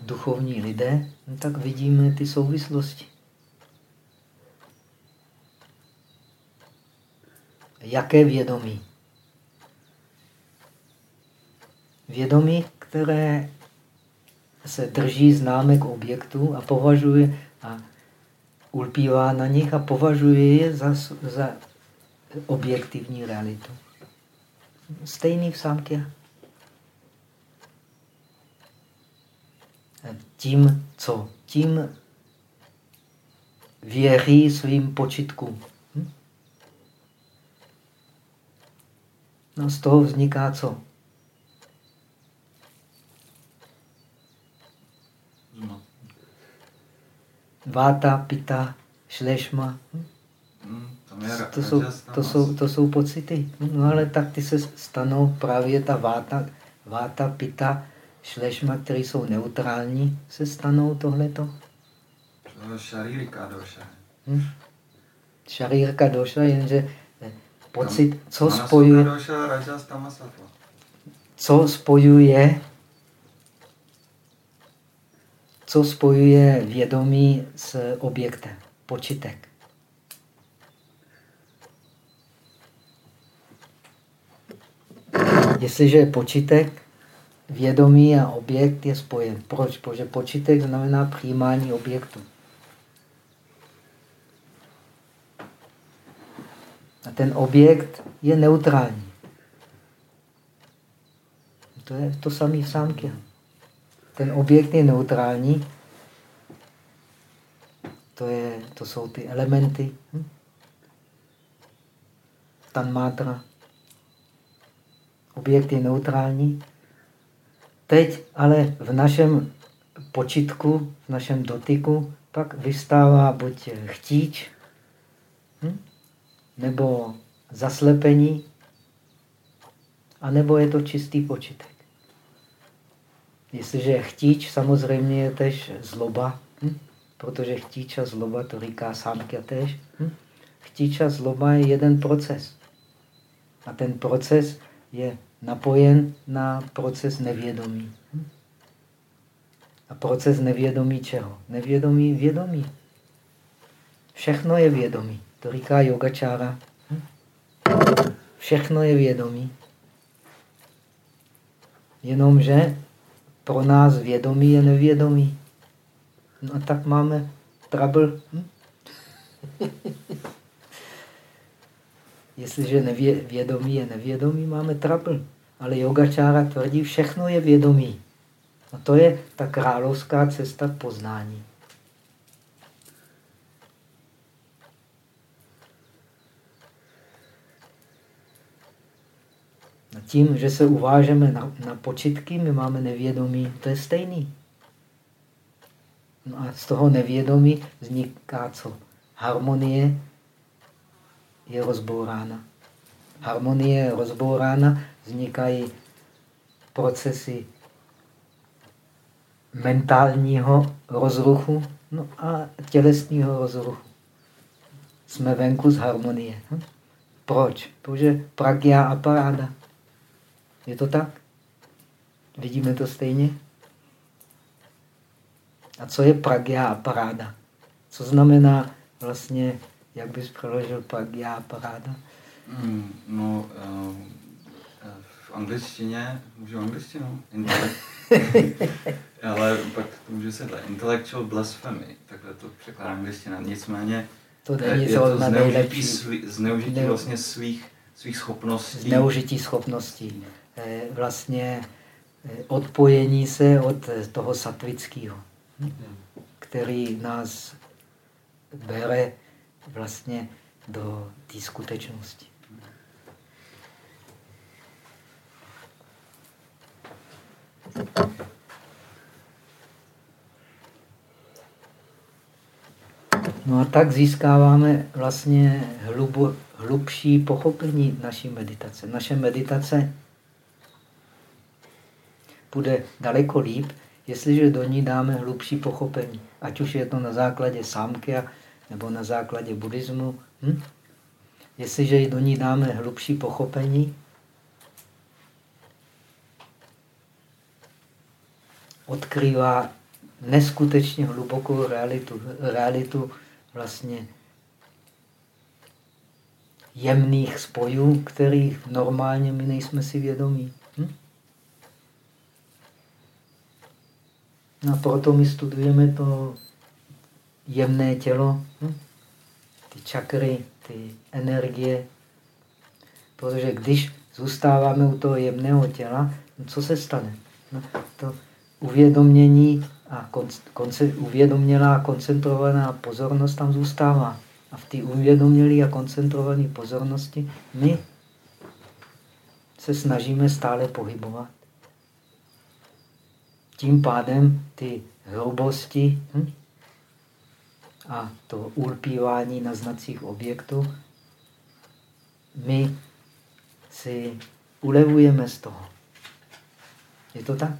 duchovní lidé, no tak vidíme ty souvislosti. Jaké vědomí? Vědomí, které se drží známek objektu a považuje a ulpívá na nich a považuje je za, za objektivní realitu. Stejný v sámkě. Tím, co? Tím věří svým počitkům. Hm? No z toho vzniká co? Váta, pita, šlešma. Hmm, to, jsou, to, jsou, to jsou pocity. No ale tak ty se stanou právě ta váta, váta pita, šlešma, které jsou neutrální, se stanou tohleto. Šarírka doša. Hm? Šarírka doša, jenže eh, pocit, co spojuje... Co spojuje co spojuje vědomí s objektem, počitek. Jestliže je počitek, vědomí a objekt je spojen. Proč? Protože počitek znamená přijímání objektu. A ten objekt je neutrální. To je to samé v sámkě ten objekt je neutrální. To, je, to jsou ty elementy. Hm? Tan mátra. Objekt je neutrální. Teď ale v našem počitku, v našem dotyku, pak vystává buď chtíč, hm? nebo zaslepení, anebo je to čistý počitek. Jestliže je chtíč, samozřejmě je tež zloba, hm? protože chtíč a zloba, to říká sámkya tež. Hm? Chtíč a zloba je jeden proces. A ten proces je napojen na proces nevědomí. Hm? A proces nevědomí čeho? Nevědomí vědomí. Všechno je vědomí. To říká yogačára. Hm? Všechno je vědomí. Jenomže pro nás vědomí je nevědomí. No a tak máme trouble. Hm? Jestliže nevě, vědomí je nevědomí, máme trouble. Ale yogačára tvrdí, všechno je vědomí. A to je ta královská cesta poznání. Tím, že se uvážeme na, na počitky, my máme nevědomí, to je stejný. No a z toho nevědomí vzniká co? Harmonie je rozbourána. Harmonie je rozbourána, vznikají procesy mentálního rozruchu no a tělesního rozruchu. Jsme venku z harmonie. Hm? Proč? Protože pragya a paráda. Je to tak? Vidíme to stejně? A co je pragya a paráda? Co znamená vlastně, jak bys přeložil pragya a paráda? Mm, no, uh, v angličtině, můžu angličtinu? Ale pak to může se intellectual blasphemy, takhle to překládá angličtina. Nicméně to není je to zneužití, svý, zneužití Neu... vlastně svých, svých schopností. Zneužití schopností. Eh, vlastně eh, odpojení se od toho satvického, který nás bere vlastně do té skutečnosti. No a tak získáváme vlastně hlubo, hlubší pochopení naší meditace. Naše meditace bude daleko líp, jestliže do ní dáme hlubší pochopení. Ať už je to na základě sámkia nebo na základě buddhismu. Hm? Jestliže do ní dáme hlubší pochopení, odkrývá neskutečně hlubokou realitu, realitu vlastně jemných spojů, kterých normálně my nejsme si vědomí. Hm? No a proto my studujeme to jemné tělo, hm? ty čakry, ty energie. Protože když zůstáváme u toho jemného těla, no co se stane? No, to uvědomění a konce, uvědomělá koncentrovaná pozornost tam zůstává. A v té uvědomělé a koncentrované pozornosti my se snažíme stále pohybovat. Tím pádem ty hrubosti hm, a to ulpívání na znacích objektů my si ulevujeme z toho. Je to tak?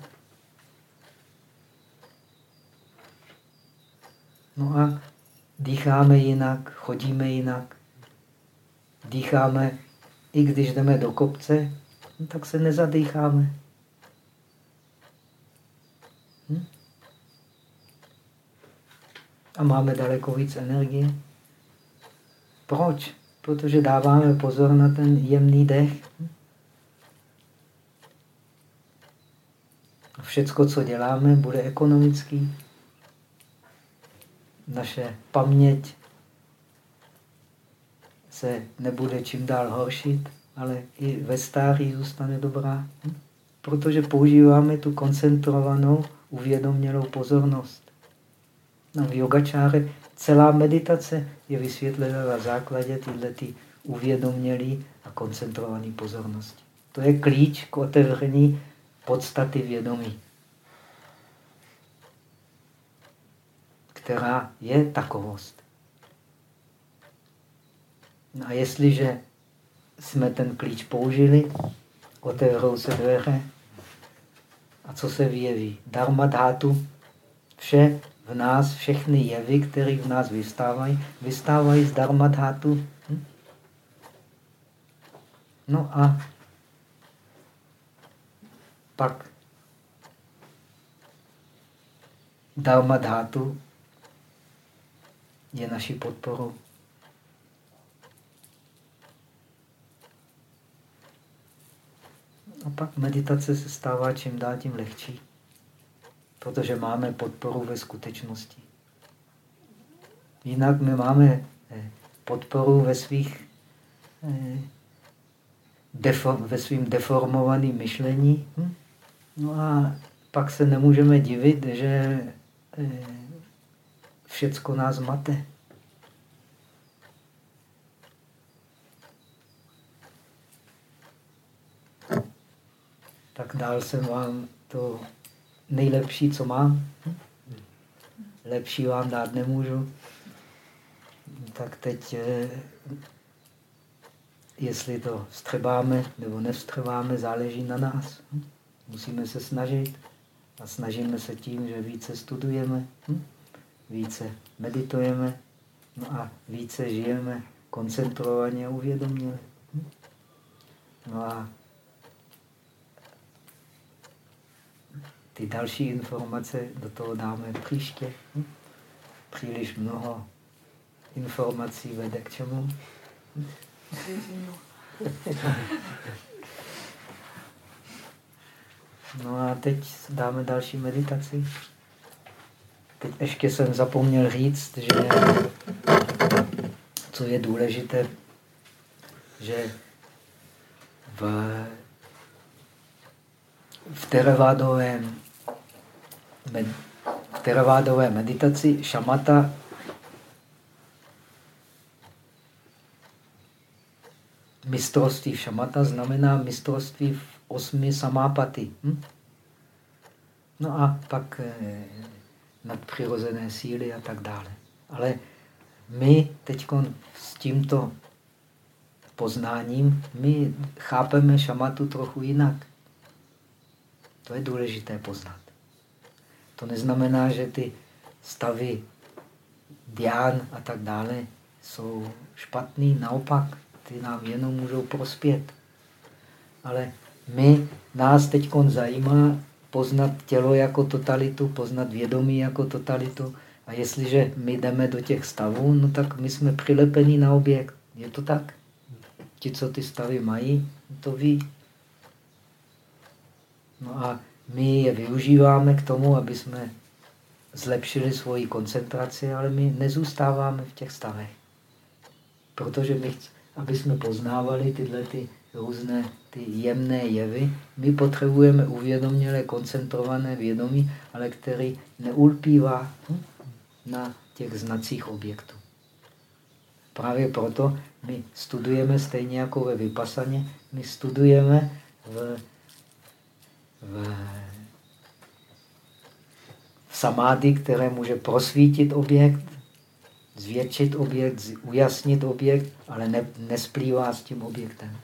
No a dýcháme jinak, chodíme jinak. Dýcháme, i když jdeme do kopce, no tak se nezadýcháme. A máme daleko víc energie. Proč? Protože dáváme pozor na ten jemný dech. Všecko, co děláme, bude ekonomický naše paměť se nebude čím dál horšit, ale i ve stáří zůstane dobrá. Hm? Protože používáme tu koncentrovanou, uvědomělou pozornost. No, v yogačáře celá meditace je vysvětlena na základě tyhle uvědomělé a koncentrované pozornosti. To je klíč k otevření podstaty vědomí. která je takovost. No a jestliže jsme ten klíč použili, otevřou se dveře a co se vyjeví? Dharma dhatu, vše v nás, všechny jevy, které v nás vystávají, vystávají z dharma dhatu. Hm? No a pak dharma dhatu je naší podporou. A pak meditace se stává čím dál tím lehčí, protože máme podporu ve skutečnosti. Jinak my máme eh, podporu ve svých eh, ve svým deformovaným myšlení. Hm? No a pak se nemůžeme divit, že eh, všecko nás mate. tak dal jsem vám to nejlepší, co mám. Lepší vám dát nemůžu. Tak teď, eh, jestli to vstřebáme nebo nevstřebáme, záleží na nás. Musíme se snažit a snažíme se tím, že více studujeme, více meditujeme no a více žijeme koncentrovaně a uvědoměle. No a ty další informace do toho dáme příště. Příliš mnoho informací vede k čemu? No a teď dáme další meditaci. Teď ještě jsem zapomněl říct, že co je důležité, že v, v teravádovém v teravádové meditaci šamata mistrovství v šamata znamená mistrovství v osmi samápaty. Hm? No a pak eh, nadpřirozené síly a tak dále. Ale my teď s tímto poznáním, my chápeme šamatu trochu jinak. To je důležité poznat. To neznamená, že ty stavy dián a tak dále jsou špatný, naopak, ty nám jenom můžou prospět. Ale my, nás teď zajímá poznat tělo jako totalitu, poznat vědomí jako totalitu. A jestliže my jdeme do těch stavů, no tak my jsme přilepení na objekt. Je to tak? Ti, co ty stavy mají, to ví. No a my je využíváme k tomu, aby jsme zlepšili svoji koncentraci, ale my nezůstáváme v těch stavech. Protože my, aby jsme poznávali tyhle ty různé ty jemné jevy, my potřebujeme uvědomělé koncentrované vědomí, ale který neulpívá na těch znacích objektů. Právě proto my studujeme stejně jako ve vypasaně, my studujeme v, v, samády, které může prosvítit objekt, zvětšit objekt, ujasnit objekt, ale ne, nesplývá s tím objektem.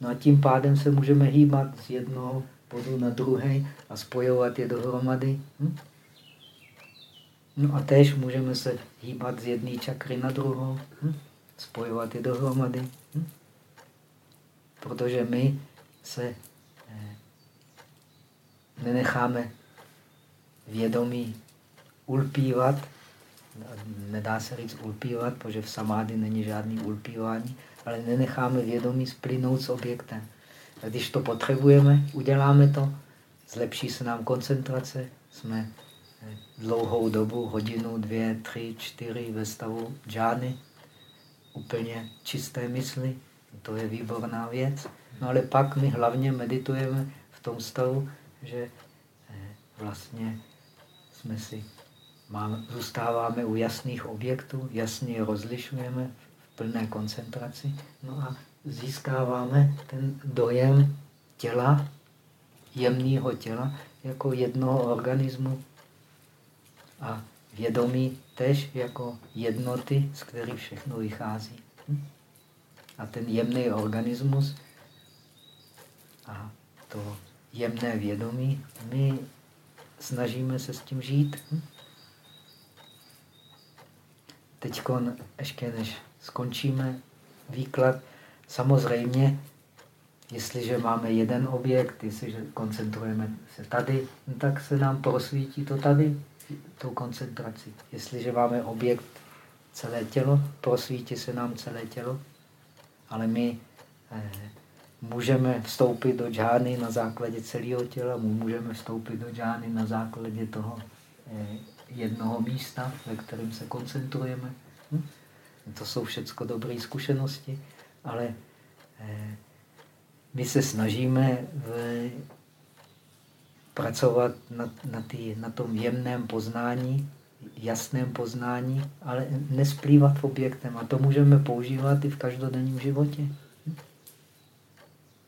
No a tím pádem se můžeme hýbat z jednoho bodu na druhý a spojovat je dohromady. Hm? No a též můžeme se hýbat z jedné čakry na druhou, hm? spojovat je dohromady. Hm? Protože my se nenecháme vědomí ulpívat, nedá se říct ulpívat, protože v samády není žádný ulpívání, ale nenecháme vědomí splynout s objektem. A když to potřebujeme, uděláme to, zlepší se nám koncentrace, jsme dlouhou dobu, hodinu, dvě, tři, čtyři ve stavu džány, úplně čisté mysli, to je výborná věc. No ale pak my hlavně meditujeme v tom stavu, že eh, vlastně jsme si, máme, zůstáváme u jasných objektů, jasně je rozlišujeme plné koncentraci. No a získáváme ten dojem těla, jemného těla, jako jednoho organismu a vědomí tež jako jednoty, z kterých všechno vychází. Hm? A ten jemný organismus a to jemné vědomí, my snažíme se s tím žít. Hm? Teď ještě než skončíme výklad. Samozřejmě, jestliže máme jeden objekt, jestliže koncentrujeme se tady, no tak se nám prosvítí to tady, tou koncentrací. Jestliže máme objekt celé tělo, prosvítí se nám celé tělo, ale my eh, můžeme vstoupit do džány na základě celého těla, můžeme vstoupit do džány na základě toho eh, jednoho místa, ve kterém se koncentrujeme. Hm? To jsou všechno dobré zkušenosti, ale eh, my se snažíme v, pracovat na, na, tý, na tom jemném poznání, jasném poznání, ale nesplývat objektem. A to můžeme používat i v každodenním životě.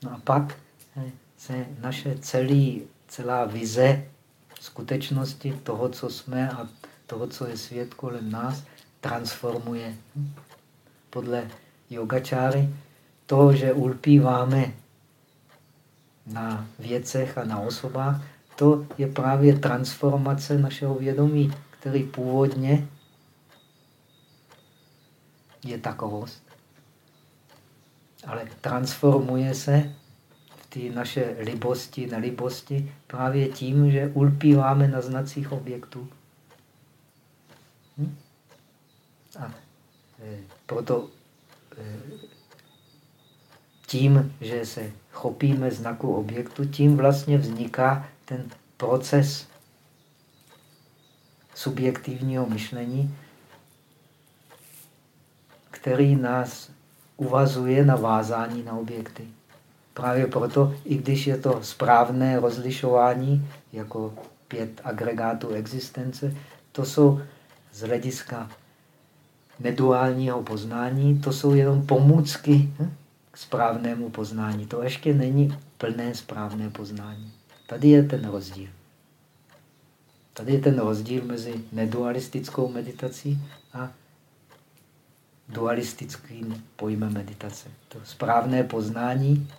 No a pak se naše celý, celá vize skutečnosti toho, co jsme a toho, co je svět kolem nás, transformuje. Podle yogačáry to, že ulpíváme na věcech a na osobách, to je právě transformace našeho vědomí, který původně je takovost. Ale transformuje se v ty naše libosti, nelibosti právě tím, že ulpíváme na znacích objektů. Hm? A e, proto e, tím, že se chopíme znaku objektu, tím vlastně vzniká ten proces subjektivního myšlení, který nás uvazuje na vázání na objekty. Právě proto, i když je to správné rozlišování, jako pět agregátů existence, to jsou z hlediska neduálního poznání, to jsou jenom pomůcky hm, k správnému poznání. To ještě není plné správné poznání. Tady je ten rozdíl. Tady je ten rozdíl mezi nedualistickou meditací a dualistickým pojmem meditace. To správné poznání,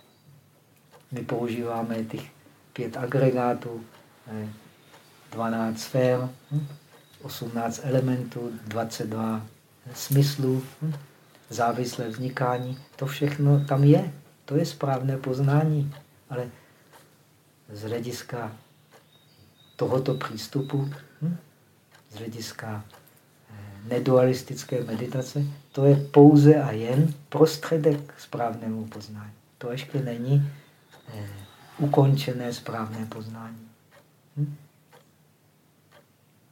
my používáme těch pět agregátů, 12 sfér, 18 elementů, 22 smyslů, závislé vznikání. To všechno tam je. To je správné poznání. Ale z hlediska tohoto přístupu, z hlediska nedualistické meditace, to je pouze a jen prostředek správnému poznání. To ještě není eh, ukončené správné poznání. Hm?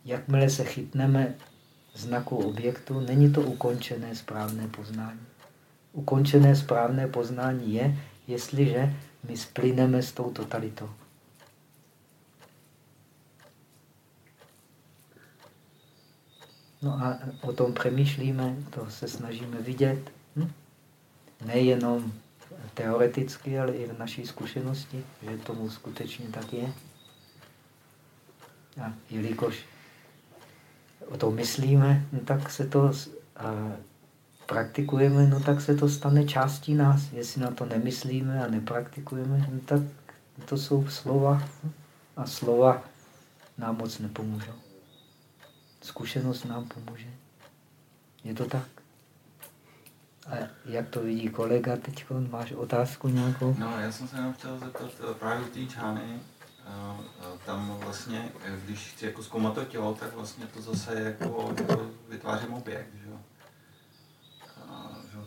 Jakmile se chytneme znaku objektu, není to ukončené správné poznání. Ukončené správné poznání je, jestliže my splyneme s tou totalitou. No a o tom přemýšlíme, to se snažíme vidět. Hm? Nejenom teoreticky, ale i v naší zkušenosti, že tomu skutečně tak je. A jelikož o tom myslíme, no tak se to a praktikujeme, no tak se to stane částí nás. Jestli na to nemyslíme a nepraktikujeme, no tak to jsou slova a slova nám moc nepomůžou. Zkušenost nám pomůže. Je to tak? A jak to vidí kolega teď? Máš otázku nějakou? No, já jsem se jenom chtěl zeptat eh, právě té čány. Eh, eh, tam vlastně, když chci jako zkoumat to tělo, tak vlastně to zase jako, jako vytvářím objekt, že jo?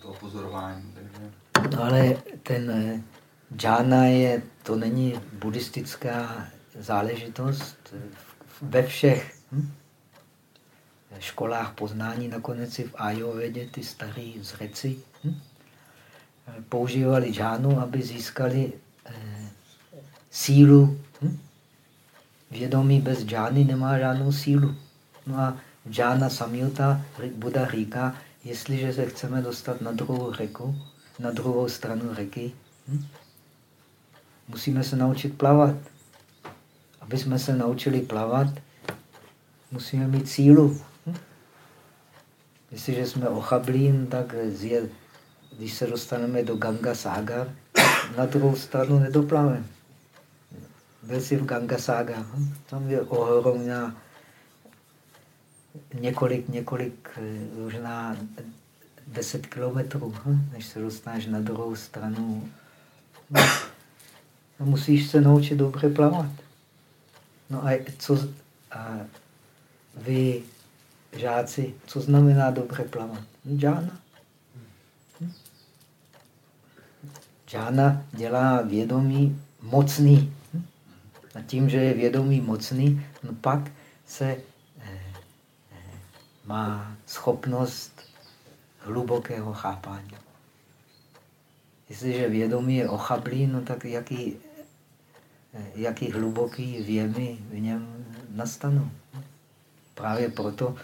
Toho pozorování, takže... No ale ten džána je, to není buddhistická záležitost ve všech. Hm? Školách poznání, nakonec i v Ajovedě ty starý zreci hm? používali džánu, aby získali eh, sílu. Hm? Vědomí bez džány nemá žádnou sílu. No a džána samyuta, Buda říká, jestliže se chceme dostat na druhou řeku, na druhou stranu řeky, hm? musíme se naučit plavat. Aby jsme se naučili plavat, musíme mít sílu. Jestliže jsme ochablí, tak zje, když se dostaneme do Ganga Sagar, na druhou stranu nedoplaveme. Byl jsi v Ganga Sagar, tam je ohromná několik, několik, možná deset kilometrů, než se dostaneš na druhou stranu. No, musíš se naučit dobře plavat. No a co a vy žáci, co znamená plavat? Džána. Hm? Džána dělá vědomí mocný. Hm? A tím, že je vědomí mocný, no pak se eh, eh, má schopnost hlubokého chápání. Jestliže vědomí je ochablý, no tak jaký, eh, jaký hluboký věmy v něm nastanou. Právě proto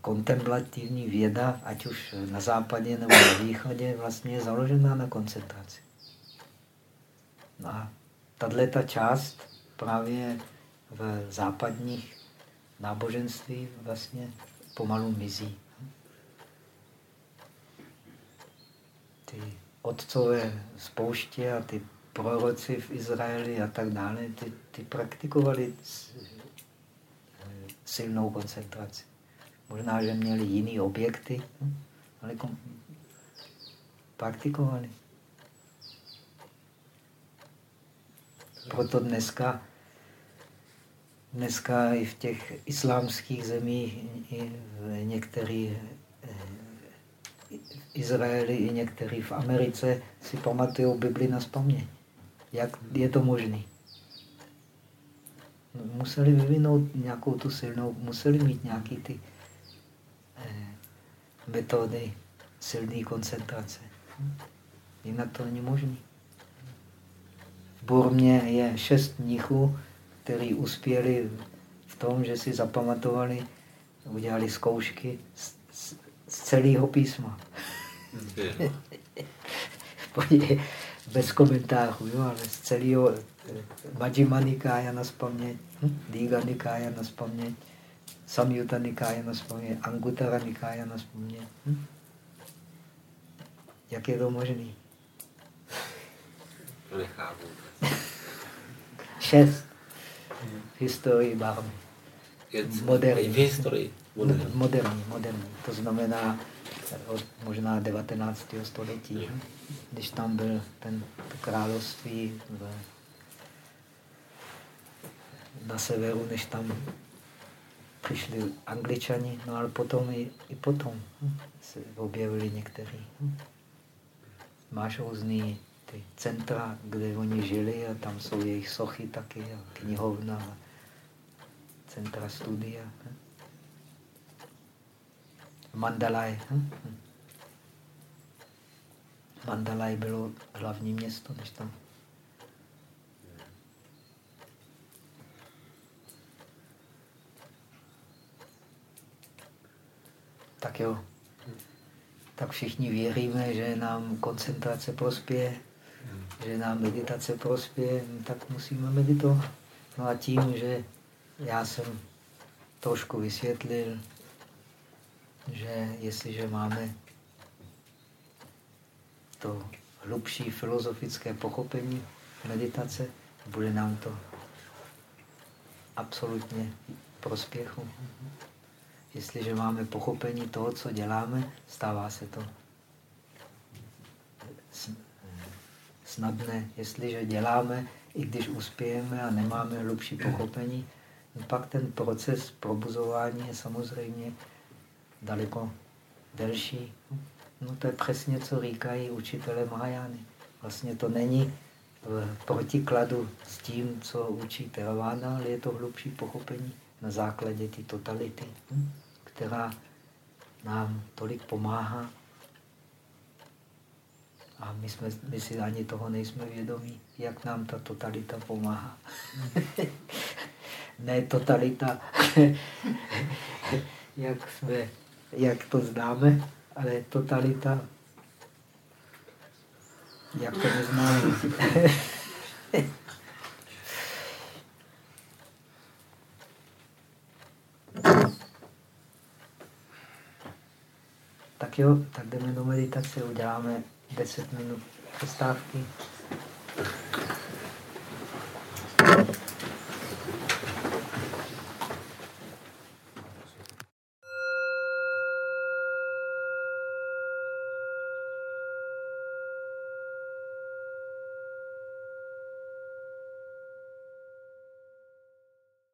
kontemplativní věda, ať už na západě nebo na východě, vlastně je založená na koncentraci. No a tato část právě v západních náboženství vlastně pomalu mizí. Ty otcové spouště a ty proroci v Izraeli a tak dále, ty, ty praktikovali silnou koncentraci. Možná, že měli jiné objekty, ale praktikovali. Proto dneska, dneska i v těch islámských zemích, i v některých eh, v Izraeli, i některých v Americe si pamatují Bibli na spaměť. Jak je to možné? Museli vyvinout nějakou tu silnou, museli mít nějaký ty metody silné koncentrace. Jinak to není možné. V Burmě je šest mnichů, kteří uspěli v tom, že si zapamatovali, udělali zkoušky z, z, z celého písma. Bez komentářů, jo, ale z celého Majjima Nikája na spaměť, hm? Díga Nikája na spaměť, Samyuta Nikája na spaměť, Angutara Nikája na spaměť. Hm? Jak je to možné? Nechápu. Šest. V historii Barmy. Moderní. V historii. Moderní. moderní. Moderní. To znamená od možná 19. století. Když tam byl ten království v, na severu, než tam přišli angličani, no ale potom i, i potom se objevili někteří. Máš různý ty centra, kde oni žili a tam jsou jejich sochy taky a knihovna a centra studia. Mandalaj. Mandalaj bylo hlavní město, než tam. Tak jo. Tak všichni věříme, že nám koncentrace prospěje že nám meditace prospěje, no tak musíme meditovat. No a tím, že já jsem trošku vysvětlil, že jestliže máme to hlubší filozofické pochopení meditace, bude nám to absolutně prospěchu. Jestliže máme pochopení toho, co děláme, stává se to snadné. Jestliže děláme, i když uspějeme a nemáme hlubší pochopení, no pak ten proces probuzování je samozřejmě daleko delší. No to je přesně, co říkají učitelé Mahajány. Vlastně to není v protikladu s tím, co učí Theravada, ale je to hlubší pochopení na základě té totality, která nám tolik pomáhá a my, jsme, my si ani toho nejsme vědomí, jak nám ta totalita pomáhá. ne totalita, jak, jsme, jak to známe, ale totalita, jak to neznáme. tak jo, tak jdeme do meditace, uděláme 10 minut přestávky.